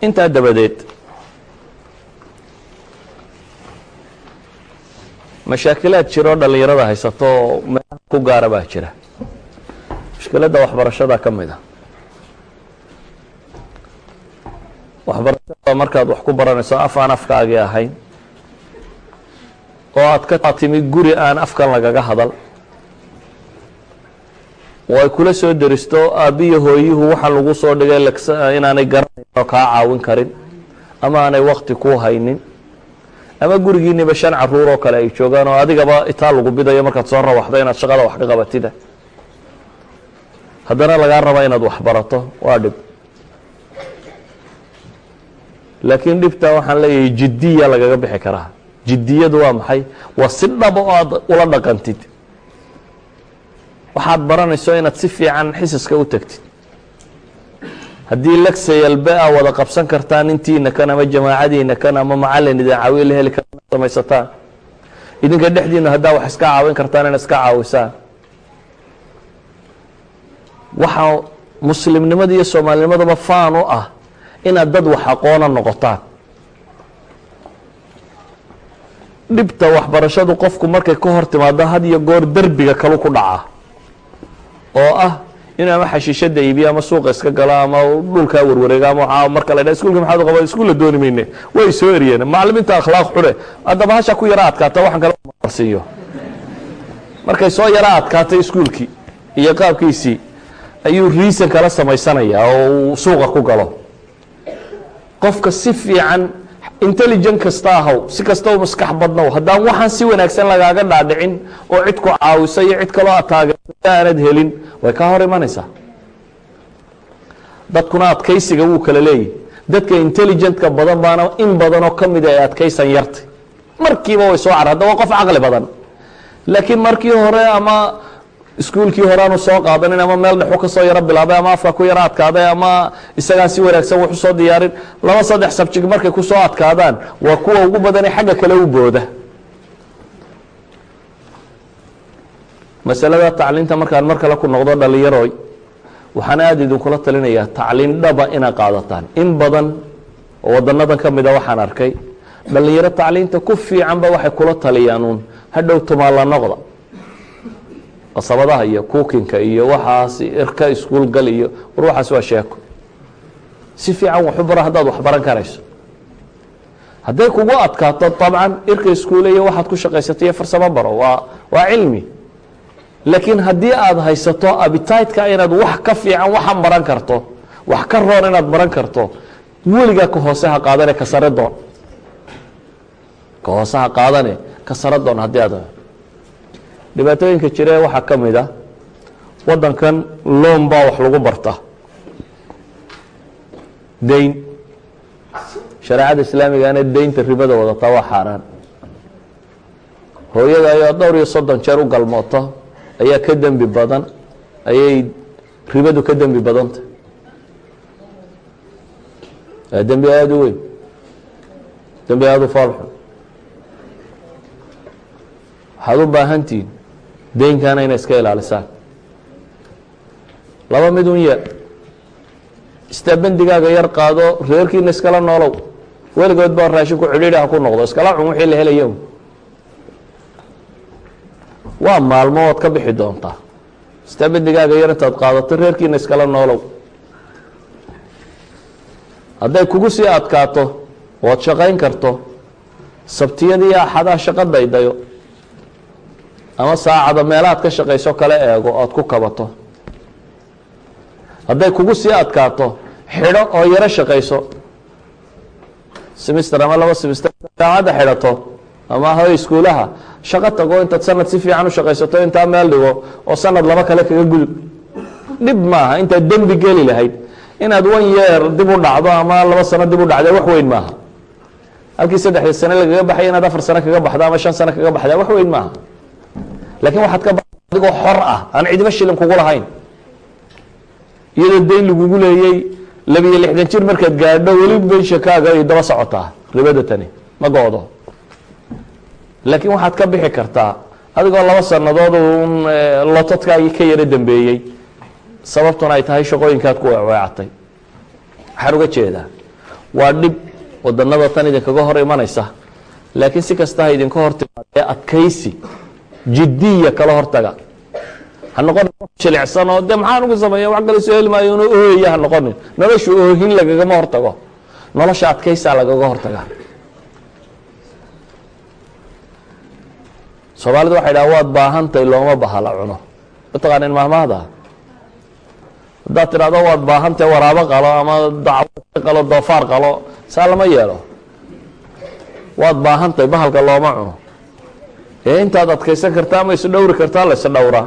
intaa dabadeed mashaakilaad jiroo dhallinyarada haysato oo meelaha ku gaara baa jira. Mushkiladda waxbarashada ka mid a. Waxbarashada markaad wax ku baranayso af aan afkaagii ahayn oo aad ka timi guri aan afkan lagaga hadal oo kula soo deristo aabbiyo hooyuhu waxaa lagu soo dhigay inaanay garanayn oo kaa caawin karin ama aanay wakti ku haynin ama gurigiiniba shan carruur oo kale ay joogaan oo adigaba itaa lagu bidayo markaad soo rawaxdo inaad shaqada wax ka qabatida. Haddana lagaa raba inaad wax waa dhib. Laakiin dhibta waxaan leeyahay jiddiya lagaga bixi karaa. Jiddiyadu waa maxay? Waa si dhaba oo aad ula dhaqantid. Waxaad baranayso inaad si fiican xisiska u tagtid haddii legsayalbe a wada qabsan kartaan intiina kan ama jamaacadiina kan ama macalin idin caawiye la heli kara samaysataan. Idinka dhexdiina haddaa wax iska caawin kartaan inaad iska caawisaan waxaa muslimnimada iyo soomaalinimadaba faan u ah inaad dad wax aqoona noqotaan. Dhibta waxbarashadu qofku markay ka hor timaado had iyo goor derbiga kalu ku dhacaa oo ah inuu ama xashiishada iibiyo ama suuqa iska galo ama dhulkaa warwareega ama marka la dha iskulka maxaad qaba iskuulla dooni mayne? Way soo eriyeen. Macalimiinta akhlaaq xune haddaba hasha ku yara adkaata waxaan kala marsiiyo. Markay soo yara adkaatay iskuulkii iyo qaabkiisii ayuu riisan kala samaysanayaa oo uu suuqa ku galo. Qofka si fiican intelligent kasta ahaw si kasta u maskax badnow haddaan waxaan si wanaagsan lagaaga dhaadhicin oo cid ku caawisa iyo cid kaloo aad taageerta aanad helin way kaa hor imanaysaa. Dadkuna adkaysiga wuu kala leeyahy dadka intelligentka badan baana in badanoo ka mida ay adkaysan yartay. Markiiba way soo car hadda waa qof caqli badan. Laakiin markii hore ama iskuulkii horeanu soo qaadanin ama meel dhexu ka soo yaro bilaabay ama afka ku yaro adkaaday ama isagaa si wanaagsan wuxu soo diyaarin. Laba saddex sabjig markay ku soo adkaadaan waa kuwa ugu badane xagga kale u booda. Masalada tacliinta markaan mar kale ku noqdo dhalinyaroy waxaan aada idinkula talinayaa tacliin dhaba inaad qaadataan. In badan oo wadanadan ka mida waxaan arkay dhalinyaro tacliinta ku fiicanba waxay kula taliyaan uun hadhow tumaalla noqda qasabadaha iyo kuukinka iyo waxaas irka iskuul gal iyo war waxaas waa sheeko. Si fiican waxu bara haddaad waxbaran karayso. Hadday kugu adkaato dabcan irka iskuule iyo waxaad ku shaqaysato iyo farsamo baro waa waa cilmi. Laakiin haddii aad haysato abititeka inaad wax ka fiican waxan baran karto wax ka roon inaad baran karto weligaa ka hoose ha qaadane ka sare doon. Ka hoose ha qaadane ka sare doon haddii aad dhibaatooyinka jire waxaa ka mid a waddankan loon baa wax lagu barta. Dayn shareecada islaamigana daynta ribada wadataa waa xaaraan. Hooyada ayoo dhowr iyo soddon jeer u galmooto ayaa ka dembi badan ayay ribadu ka dembi badanta. Waa dembi aada u weyn. Dembi aada u faalxun waxaad u baahantihiin deynkana inay iska ilaalisaan laba mid un yeer istaa bendigaaga yar qaado reerkiina iskala noolow. Weligood baa raashinku cidhiidhi ha ku noqdo iskala cun wixii la helaya waa maalmo ood ka bixi doontaa istaa bendigaaga yar intaad qaadato reerkiina iskala noolow. Hadday kugu sii adkaato ood shaqayn karto. Sabtiyadii axadaha shaqo daydayo ama saacada meelaad ka shaqayso kale eego ood ku kabato. Hadday kugu sii adkaato xidho oo yaro shaqayso. Simister ama laba simister saacadda xidhato ama hoy iskuulaha. Shaqo tago intaad sanad si fiican u shaqaysato intaa meel dhigo oo sanad laba kale kaga gudub dhib maaha intaad dembi geli lahayd. Inaad one yeer dib u dhacdo ama laba sano dib u dhacda wax weyn maaha. Halkii saddexda sane lagaga baxay inaad afar sano kaga baxdo ama shan sano kaga baxda wax weyn maaha laakiin waxaad ka adigoo xor ah aan cidiba shilin kugu lahayn. Iyadoo dayn lagugu leeyey labiyo lixdan jir markaad gaadho weli benshakaaga ay daba socotaa ribada tani ma go-do. Laakiin waxaad ka bixi kartaa adigoo laba sanadood un lotodkaagii ka yaro dambeeyey. Sababtuna ay tahay shaqooyinkaad ku weecatay. Waxaan uga jeedaa waa dhib wadanada tan idinkaga hor imanaysa. Laakiin si kasta ha idinka hor timaadee adkaysi jiddiya kala hortaga. Ha noqonin jilicsan oo de maxaan ugu sameeya? Wax kale soo heli maayo una ooya ha noqonin. Nolosha oohin lagagama hortago. Nolosha adkaysaa lagaga hortaga. Soomaalidu waxay dhaha waad baahantahay looma bahala cuno. Mataqaanin mahmaahda haddaad tidhahdo waad baahantahay waraabo qalo ama dacwo qalo doofaar qalo saa lama yeelo. Waad baahantahay bahalka looma cuno ee intaad adkaysan kartaa ama is dhowri kartaa la is dhowraa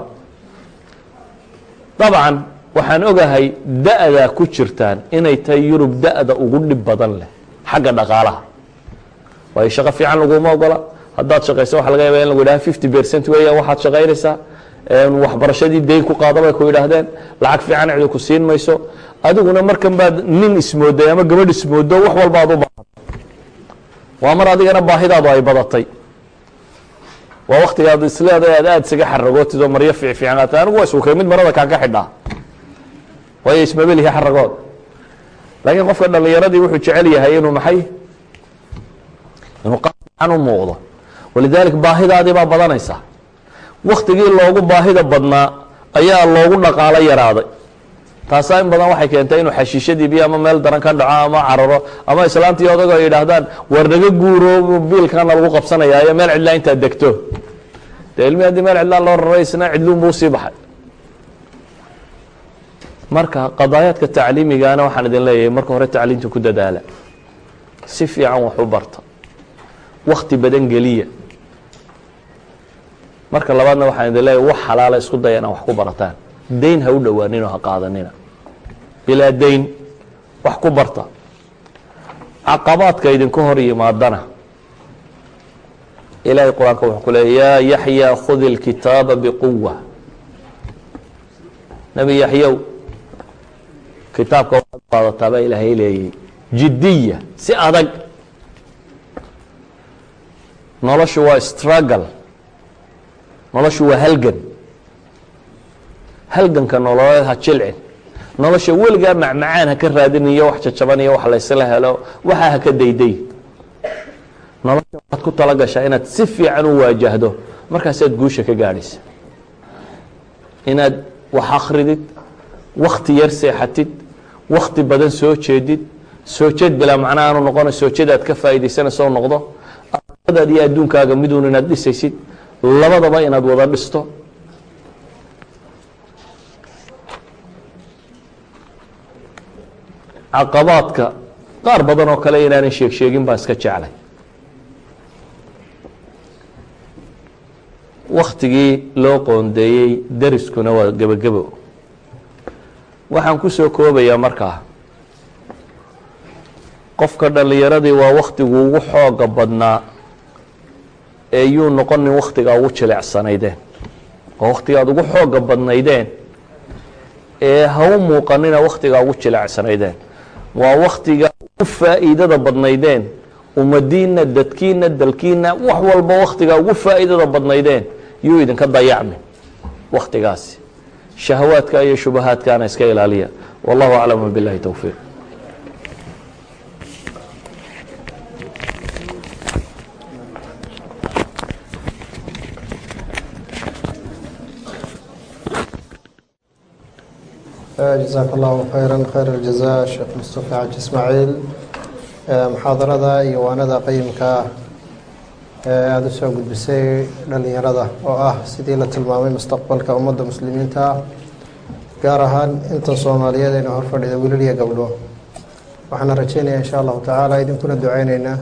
dabcan waxaan ogahay da-da ku jirtaan inay tahay yurub da-da ugu dhib badan leh xagga dhaqaalaha. Waayo shaqo fiican laguma ogola. Haddaad shaqayso waxa laga yaba in lagu yidhaha fifty percent weeya waxaad shaqaynaysaa. Waxbarashadii dayn ku qaado bay ku yidhaahdeen. Lacag fiican cidi ku siin mayso. Adiguna markan baad nin ismooday ama gabadh ismoodo wax walba ad u baahan. Waa mar adigana baahidaadu ay badatay waa waktigaad isleedahay aad aada isaga xaragootid oo maryo fiic fiican aad tahay anigu waa isukay mid marada kaa ka xidhaa. Waayo ismabelihi xaragood laakiin qofka dhalinyaradii wuxuu jecel yahay inuu maxay? Inuu fiican u muuqdo. Walidaalika baahidaadii baa badanaysa. Waktigii loogu baahida badnaa ayaa loogu dhaqaalo yaraaday taasaa in badan waxay keentay inuu xashiishadiibiyo ama meel daran ka dhaco ama cararo ama islaantii odago ay yidhaahdaan war naga guuro biilkana lagu qabsanayaayo meel cidlaa intaad degto. Dee ilmi haddii meel cidlaa loo raray isna cidluunbuu u sii baxay. Marka qadaayaadka tacliimigana waxaan idin leeyahay marka hore tacliimta ku dadaala. Si fiican wax u barta wakti badan geliya. Marka labaadna waxaan idin leeyahay wax xalaala isku daya inaa wax ku barataan dayn ha u dhowaaninoo ha qaadanina. Bilaa dayn wax ku barta. Caqabaadka idinku hor yimaadana ilaahay qur'aanka wuxuu ku leeya yaa yaxya khudi اlkitaaba biquwa nebi yaxyow kitaabka waxaad qaadataa ilaahay leeyay jiddiya si adag. Noloshu waa struggle. Noloshu waa halgan halganka nololeed ha jilcin nolosha weligaa macmacaan ha ka raadiniyo wax jajabaniyo wax laysla helo waxaa ha ka dayday. Nolosha waxaad ku tala gashaa inaad si fiican u waajahdo markaasaad guusha ka gaadhaysa inaad wax akridid wakti yar seexatid wakti badan soo jeedid soo jeed bilaa macna aanu noqona soo jeed aad ka faa'iidaysanayso noqdo adaad iyo adduunkaaga miduun inaad dhisaysid labadaba inaad wada dhisto caqabaadka qaar badan oo kale inaanan sheeg sheegin baan iska jeclay. Waktigii loo qoondeeyey dariskuna waa gebagebo. Waxaan ku soo koobayaa markaa qofka dhallinyaradii waa wakhtigu ugu xooga badnaa ee yuu noqonin wakhtigaa ugu jilicsanaydeen oo wakhtigaad ugu xooga badnaydeen ee ha u muuqanina wakhtigaa ugu jilicsanaydeen waa wakhtiga ugu faa'iidada badnaydeen. Ummadiinna dadkiinna dalkiinna wax walba wakhtigaa ugu faa'iidada badnaydeen. Yuu idinka dayacmin wakhtigaasi. Shahawaadka iyo shubahaadkaana iska ilaaliya. Wallahu aclam biاllahi towfiiq jazaak allahu khayra khayr aljaza sheekh mustafa xaji ismaaciil muxaadarada iyo waanada qayimka ah ee aada u soo gudbisay dhalinyarada oo ah sidii la tilmaamay mustaqbalka ummadda muslimiinta gaar ahaan inta soomaaliyeed ayna hor fadhida wiilal iyo gabdho waxaana rajeynaya insha allahu tacaala idinkuna duceyneynaa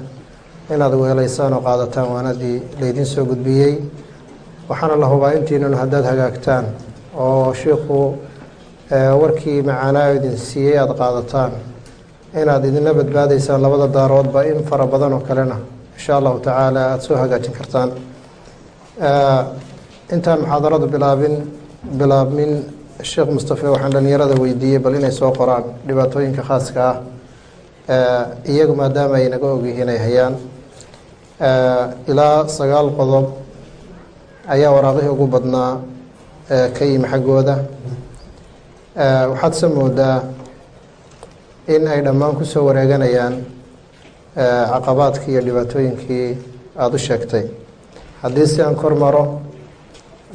inaad weeleysaan oo qaadataan waanadii laydin soo gudbiyey waxaana la hubaa intiinanu haddaad hagaagtaan oo shiikhu warkii macaanaa idin siiyey aada qaadataan inaad idinla badbaadaysaan labada daaroodba in fara badan oo kalena insha allahu tacaala aada soo hagaajin kartaan. Intaan muxaadaradu bilaabin bilaabmin sheekh mustafe waxaan dhalinyarada weydiiyey bal inay soo qoraan dhibaatooyinka khaaska ah. Iyagu maadaama ay naga ogyihiin ay hayaan. Ilaa sagaal qodob ayaa waraaqihii ugu badnaa ka yimi xaggooda waxaad se moodaa in ay dhammaan ku soo wareeganayaan caqabaadkii iyo dhibaatooyinkii aada u sheegtay. Haddii si aan kor maro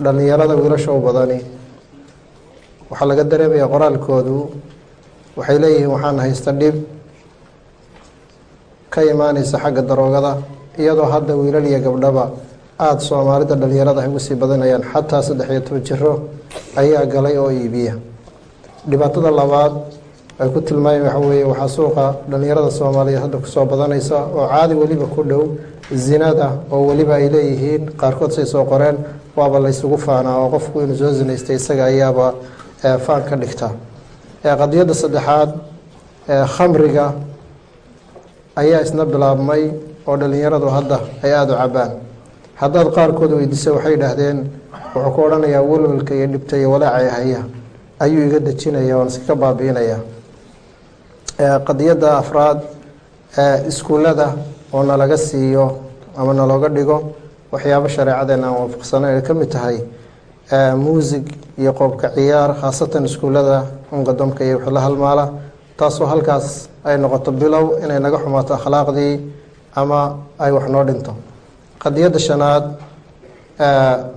dhallinyarada wiilasha u badani waxaa laga dareemayaa qoraalkoodu waxay leeyihiin waxaan haysta dhib ka imaaneysa xagga daroogada iyadoo hadda wiilal iyo gabdhaba aada soomaalida dhallinyarada ay ugu sii badanayaan xataa saddex iyo toban jiro ayaa galay oo iibiya dhibaatada labaad ay ku tilmaameen waxa weeye waxaa suuqa dhallinyarada soomaaliyeed hadda ku soo badanaysa oo caadi weliba ku dhow zinada oo weliba ay leeyihiin. Qaarkood say soo qoreen waaba la ysugu faanaa oo qofku inuu soo zinaystay isaga ayaaba faan ka dhigta. Qadiyadda saddexaad khamriga ayaa isna bilaabmay oo dhallinyaradu hadda ay aada u cabaan haddaad qaarkood weydiisa waxay idhaahdeen wuxuu ku odhanayaa welwelka iyo dhibta iyo walaacay haya ayuu iga dejinaya waan iskaga baabiinaya. Qadiyadda afraad iskuullada oo nalaga siiyo ama nalooga dhigo waxyaabo shareecadeena aan waafaqsanayn ay ka mid tahay muusig iyo qoobka ciyaar khaasatan iskuullada unqadomka iyo wixii la halmaala. Taasoo halkaas ay noqoto bilow inay naga xumaato akhlaaqdii ama ay wax noo dhinto. Qadiyadda shanaad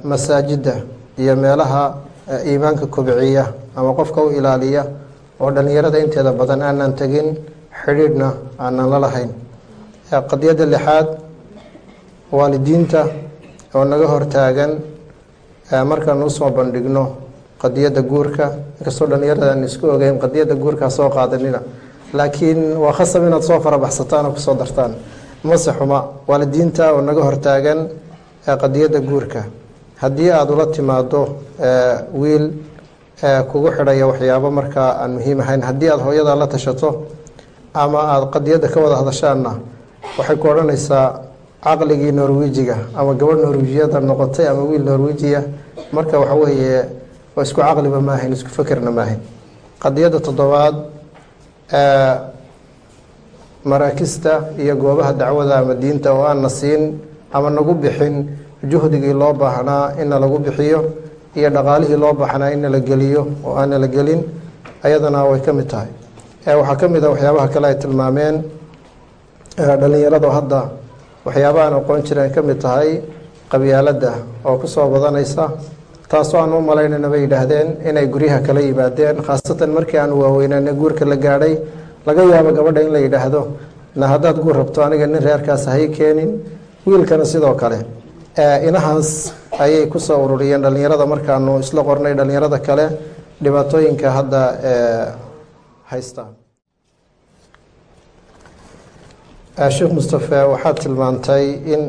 masaajidda iyo meelaha iimaanka kobciya ama qofka u ilaaliya oo dhallinyarada inteeda badan aanan tegin xidhiidhna aanan la lahayn. Qadiyadda lixaad waalidiinta oo naga hortaagan markaan u soo bandhigno qadiyadda guurka inkastoo dhallinyarada aan isku ogeyn qadiyadda guurkaa soo qaadanina laakiin waa khasab inaad soo farabaxsataan oo ku soo dartaan. Mase xuma waalidiinta oo naga hortaagan qadiyadda guurka. Haddii aada ula timaado wiil kugu xidhaya waxyaabo markaa aan muhiim ahayn. Haddii aada hooyada la tashato ama aada qadiyadda ka wada hadashaanna waxay ku odhanaysaa caqligii norwijiga ama gabadh norwijiyada noqotay ama wiil norwijiya marka waxa weeye oo isku caqliba maahayn isku fekerna maahayn qadiyadda toddobaad maraakista iyo goobaha dacwada ama diinta oo aan na siin ama nagu bixin juhdigii loo baahnaa inna lagu bixiyo iyo dhaqaalihii loo baahnaa inna la geliyo oo aanna la gelin ayadana way ka mid tahay. Waxaa ka mid a waxyaabaha kale ay tilmaameen dhalinyaradu hadda waxyaabaha aan aqoon jireen ka mid tahay qabyaaladda oo ku soo badanaysa taasoo aan u malaynayna bay yidhaahdeen inay guryaha kala yimaadeen khaasatan markii aan waaweynana guurka la gaadhay laga yaabo gabadha in la yidhaahdo na haddaad guur rabto aniga nin reerkaas hay keenin. Wiilkana sidoo kale inahaas ayay ku soo ururiyeen dhalinyarada markaanu isla qornay dhalinyarada kale dhibaatooyinka hadda haysta. Sheekh mustafe waxaad tilmaantay in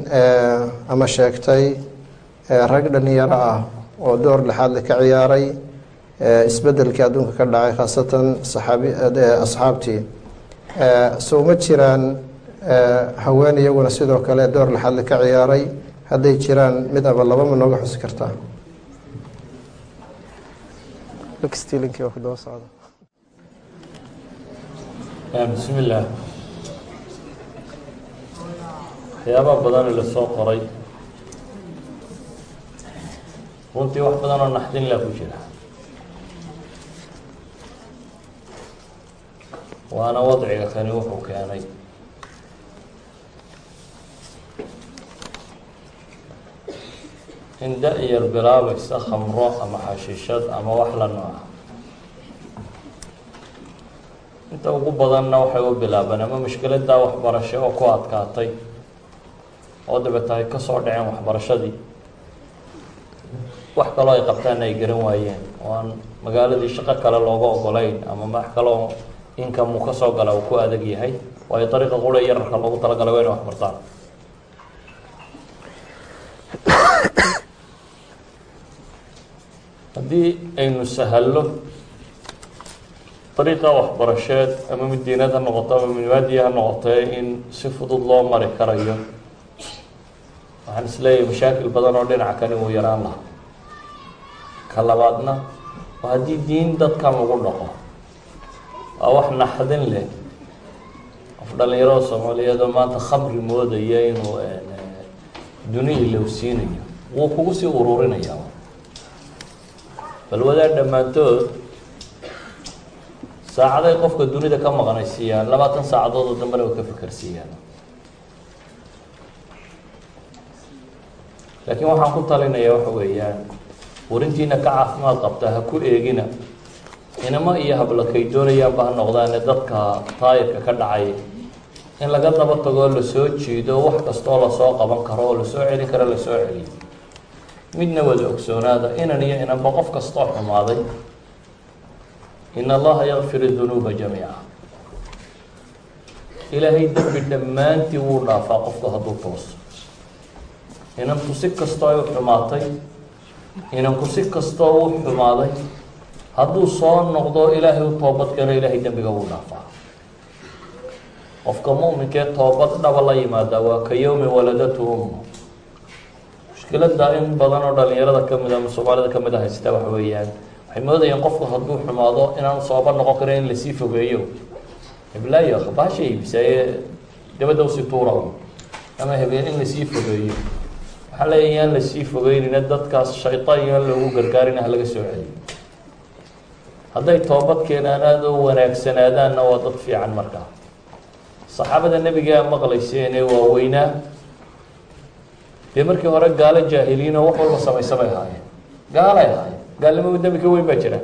ama sheegtay rag dhalinyaro ah oo door lexaadle ka ciyaaray isbedelkii adduunka ka dhacay khaasatan asxaabtii. So uma jiraan haween iyaguna sidoo kale door lexaadle ka ciyaaray hadday jiraan mid aba laba ma nooga xusi kartaa? Bismi illaah waxyaabaha badan la soo qoray runtii wax badan oo naxdin laa ku jira. Waana wadciga kani wuxuu keenay in da-yar bilaabaysa khamro ama xashiishad ama wax la nooca inta ugu badanna waxay u bilaabeen ama mushkiladaa waxbarasho oo ku adkaatay? Oo dabeeta ay ka soo dhaceen waxbarashadii? Wax kaloo ay qabtaanna ay garan waayeen. Oo aan magaaladii shaqo kale looga ogolayn ama wax kaloo income uu ka soo gala uu ku adag yahay? Waayo dariiqa qura yararka loogu talagalay waa inay wax haddii aynu sahallo dariiqa waxbarasheed ama mid diinad ha noqoto ama mid ha noqotee in si fudud loo mari karayo waxaan is leeyahay mashaakil badan oo dhinaca kani uu yaraan lahaa. Ka labaadna waa haddii diin dadkan lagu dhaqo waa wax naxdin leh. Qof dhalinyarada soomaaliyeed oo maanta khamri moodaya inuu duni ilowsiinayo wuu kugu sii ururinaya bal wadaad dhammaantood saacaday qofka dunida ka maqnaysiiyaan labaatan saacadood oo dambena way ka fikersiiyaan laakiin waxaan ku talinaya waxa weeyaan warintiina ka caafimaad qabta ha ku eegina inamo iyo hablakay doonayaanba ha noqdaane dadka taayirka ka dhacay. In laga daba tagoo la soo jiido wax kastoo la soo qaban karo oo la soo celin karo la soo celiyo midna wada ogsoonaada inan iyo inanba qof kastoo xumaaday. In allaha yakfir dunuuba jamiica. Ilaahay dembi dhammaantii wuu dhaafaa qofku hadduu tooso inanku si kastoo u xumaatay inanku si kastoo u xumaaday hadduu soo noqdo ilaahay u toobad galo ilaahay dembiga wuu dhaafaa. Qofka mu'minkee toobad dhaba la yimaada waa ka yowmi waladatu ummu mushkilada in badan oo dhalinyarada ka mid ama soomaalida ka mid a haysata waxa weeyaan. Waxay moodayaan qofku hadduu xumaado inaanu sooba noqon karin in la sii fogeeyo. Heblaayo baasha iibisaaye dabadda u sii tuura ama hebeen in la sii fogeeyo. Waxaa leeya yaan la sii fogeynina dadkaas shaytaan yaan loogu gargaarina ha laga soo celiyo. Hadday toobad keenaan aada u wanaagsanaadaanna waa dad fiican markaa. Saxaabada nebigaa maqlayseen ee waaweynaa dee markii hore gaalo jaahiliin oo wax walba samaysamay ahaayeen. Gaalay ahaayeen. Gaalnimo dembi ka weyn baa jira.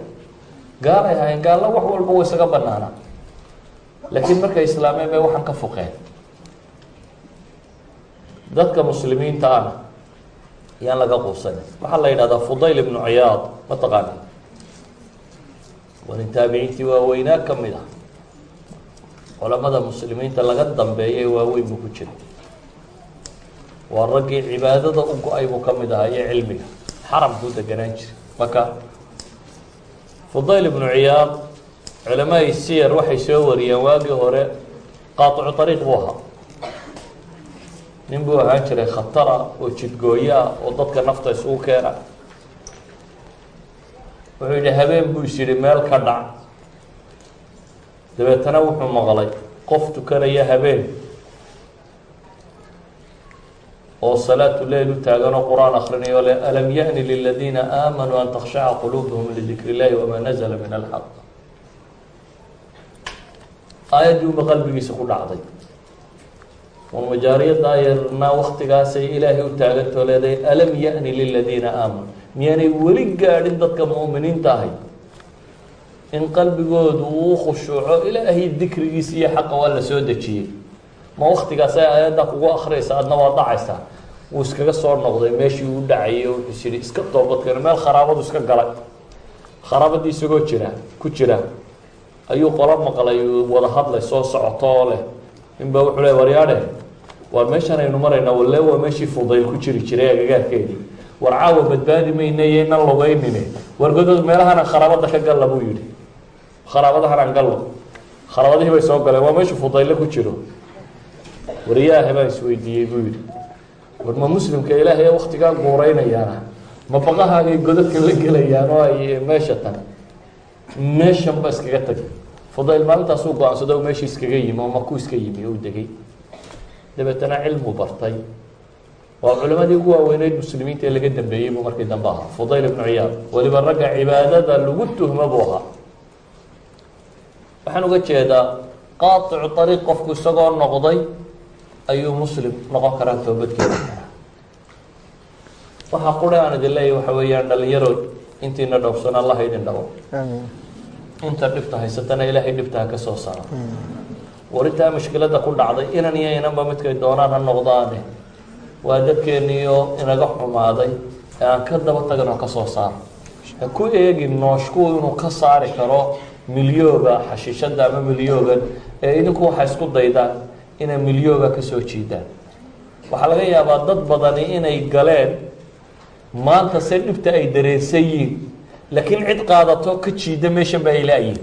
Gaalay ahaayeen. Gaallo wax walba wa isaga banaana laakiin markay islaameen bay waxaan ka fuqeen. Dadka muslimiinta ah yaan laga quusanin. Waxaa la yidhahdaa fudayl ibnu ciyaad ma taqaana wanin taabiciintii waaweynaa ka mid ah. Culamada muslimiinta laga dambeeya ee waaweyn buu ku jira waa raggii cibaadada u go'ay buu ka mid ahaa iyo cilmiga. Xaramkuu deganaan jiray. Maka fudayl ibnu ciyaad culamaai siyar waxay soo wariyeen waagii hore qaaicu ariiq buu ahaa. Nin buu ahaan jiray khatara oo jidgooyo ah oo dadka nafta isugu keena. Wuxuu yidhi habeen buu is yidhi meel ka dhac. Dabeetana wuxuu maqlay qof tukanaya habeen oo salaatu leyl u taaganoo qur'aan akhrinayo le alam yani liladiina aamanuu an takhshaca quluubuhum lidikr illahi wamaa nazla min alxaq aayaddii unba qalbigiisa ku dhacday. Warmajaariyada ayarna waktigaasay ilaahay u taagantoo leedahay alam yani liladiina aamanu? Miyaanay weli gaadhin dadka mu'miniinta ahay in qalbigoodu uu khushuuco ilaahay dikrigiisa iyo xaqa waa la soo dejiyey ma waktigaas ay aayadda kugu akriyaysa adna waa dhacaysaa wuu iskaga soo noqday meeshii uu dhacayay o wuxuus yihi iska toobadkeeno meel kharaabadu iska galay. Kharaabadii isagoo jira ku jira ayuu qolo maqlay wada hadlay soo socoto leh. Ninba wuxuu le waryaadhe waar meeshaan aynu maraynaa walle waa meeshii fudayl ku jiri jiray agagaarkeedii. War caawa badbaadi mayna iyo inan lugeynine war godood meelahan kharaabada ka galla buu yihi kharaabadahan aan gallo. Kharaabadihii bay soo galeen waa meeshu fudayle ku jiro wariyaaha baan isweydiiyey buu yihi war ma muslimka ilaahay waktigaa guureynayaana ma baqahaagay godadka la gelayaan oo ay meesha tan meeshan ba iskaga tag fudayl maalintaasuu go'aansado meeshii iskaga yimi oo maku iska yimi u degay. Dabeetana cilmu bartay. Waa culimadii ugu waaweyneyd muslimiinta ee laga dambeeyey buu markii dambe ahaa. Fudayl ibnu ciyaad weliba ragga cibaadada lagu tuhmo buu ahaa. Waxaan uga jeedaa qaaicu ariiq qofku isagoo noqday ayuu muslim noqon karaa toobadkeeda. Waxaa qura aan idin leeyahy waxa weeyaan dhalinyarood intiina dhowrsan allah idin amiin inta dhibta haysatana ilaahay dhibta ha ka soo saaro warintaa mushkilada ku dhacday inan iyo inanba midkay doonaan ha noqdaane. Waa dadkeeniyo inaga xumaaday ee aan ka daba tagin oo ka soo saaro ha ku eegin nooshku inuu ka saari karo milyooga xashiishada ama milyoogan ee idinku waxaa isku daydaan inay milyooga ka soo jiidaan. Waxaa laga yaabaa dad badani inay galeen maanta se dhibta ay dareensan yihiin laakiin cid qaadato ka jiida meeshan ba ay laayihin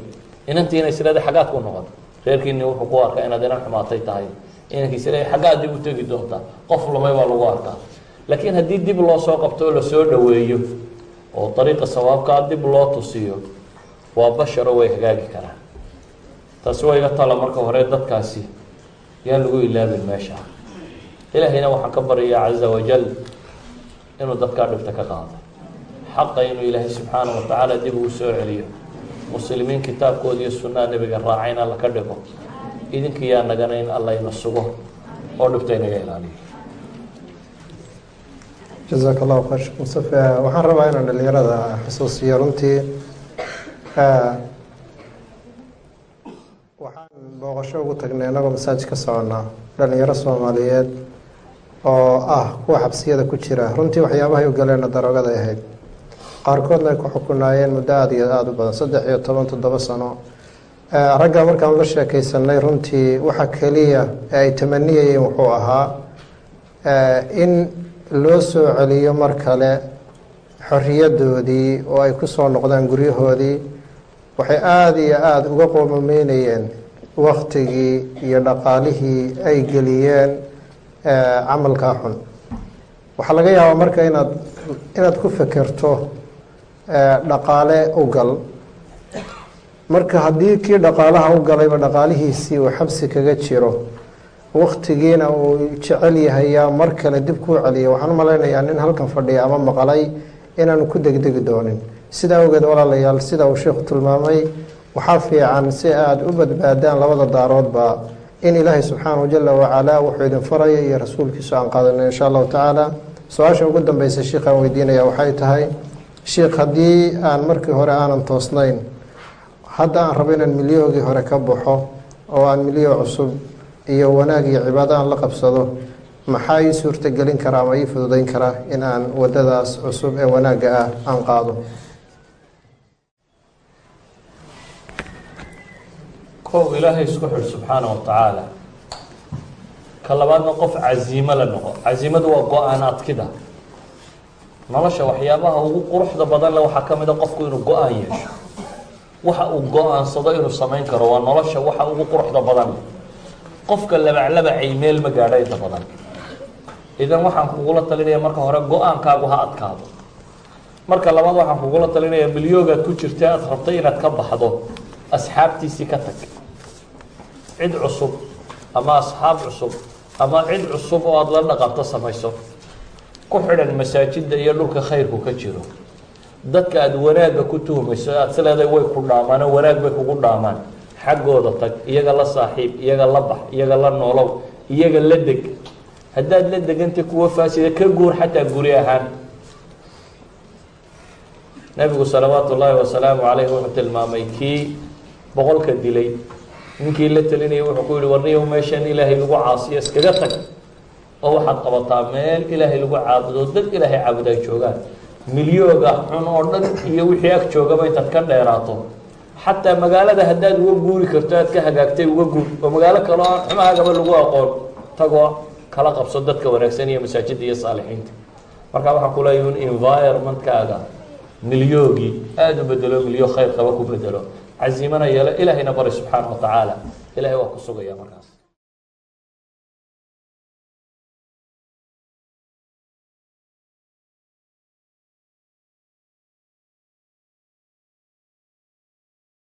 inantiina islada xaggaad ku noqon reerkiini wuxuu ku arkaa inaad inan xumaatay tahay inankiis le xaggaad dib u tegi doontaa qof lumay baa lagu arkaa. Laakiin haddii dib loo soo qabto oo la soo dhaweeyo oo dariiqa sawaabkaa dib loo tusiyo waa basharo way hagaagi karaan. Taasi waa iga tala marka hore dadkaasi yaan lagu ilaabin meesha. Ilaahayna waxaan ka baryayaa caza wajal inuu dadkaa dhibta ka qaado xaqa inuu ilaahay subxaana wa tacaala dib ugu soo celiyo. Muslimiin kitaabkooda iyo sunnaha nebiga raacayna alla ka dhigo. Idinkiyaa nagana in alla ina sugo oo dhibta inaga ilaaliyo. Jazaak allahu khayr sheekh mustafe waxaan rabaa inaan dhalinyarada xusuusiyo runtii. Waxaan booqasho ugu tagnay inagoo masaajid ka soconnaa dhalinyaro soomaaliyeed oo ah kuwa xabsiyada ku jira. Runtii waxyaabahay u galeenna daroogaday ahayd. Qaarkoodna ay ku xukunaayeen muddo aada iyo aada u badan saddex iyo toban toddoba sano. Ragga markaan la sheekaysanay runtii waxa keliya ee ay tamaniyayeen wuxuu ahaa in loo soo celiyo mar kale xoriyadoodii oo ay ku soo noqdaan guryahoodii. Waxay aada iyo aada uga qoomameynayeen waktigii iyo dhaqaalihii ay geliyeen camalkaa xun. Waxaa laga yaabaa marka inaad inaad ku fekerto dhaqaale u gal. Marka haddii kii dhaqaalaha u galayba dhaqaalihiisii uu xabsi kaga jiro waktigiina uu jecel yahayaa mar kale dib kuu celiya. Waxaan u malaynayaa nin halkan fadhiya ama maqalay inaanu ku degdegi doonin. Sidaa awgeed walaalayaal sida uu sheikhu tilmaamay waxaa fiican si aada u badbaadaan labada daaroodba in ilaahay subxaanahu jala wacalaa wuxuu idin faraya iyo rasuulkiisu aan qaadana insha allahu tacaala su'aasha ugu dambeysa sheikhaan weydiinaya waxay tahay sheikh haddii aan markii hore aanan toosnayn hadda aan rabo inaan milyoogii hore ka baxo oo aan milyo cusub iyo wanaag iyo cibaado aan la qabsado maxaa ii suurtagelin karaa ama ii fududeyn karaa in aan wadadaas cusub ee wanaagga ah aan qaado kow ilaahay isku xidh subxaana wa tacaala. Ka labaadna qof casiimo la noqo. Casiimadu waa go'aan adkida nolosha waxyaabaha ugu quruxda badan le waxaa ka mid a qofku inuu go'aan yeesho. Waxa uu go'aansado inuu samayn karo waa nolosha waxa ugu quruxda badan. Qofka labaclabacay meel ma gaadho inta badan. Idan waxaan kugula talinaya marka hore go'aankaagu ha adkaado. Marka labaad waxaan kugula talinaya milyoogaad ku jirta aad rabtay inaad ka baxdo asxaabtiisii ka tag. Cid cusub ama asxaab cusub ama cid cusub oo aada la dhaqanto samayso. Ku xidhan masaajidda iyo dhulka khayrku ka jiro. Dadka aada wanaagga ku tuhmayso aada is leedahay way ku dhaamaano wanaag bay kugu dhaamaan. Xaggooda tag iyaga la saaxiib iyaga la bax iyaga la noolow iyaga la deg. Haddaad la degantay kuwa faasida ka guur xataa guri ahaan. Nabigu salawaatu ullaahi wasalaamu calayh wuxuu tilmaamay kii boqolka dilay. Ninkii la telinayay wuxuu ku yihi warniyow meeshan ilaahay lagu caasiyo iskaga tag. Oo waxaad qabataa meel ilaahay lagu caabudo dad ilaahay caabuda ay joogaan. Milyooga xun oo dhan iyo wixii ag joogaba intaad ka dheeraato. Xataa magaalada haddaad uga guuri karto aad ka hagaagtay uga guur oo magaalo kale oo aan xumahaagaba lagu aqoon tagoo kala qabso dadka wanaagsan iyo masaajidda iyo saalixiinta. Marka waxaan kuleeyahy un environmentkaaga milyoogii aada u bedelo milyo khayr qaba ku bedelo cazimana yeelo ilaahayna bari subxaana wa tacaala ilahay waa ku sugaya markaas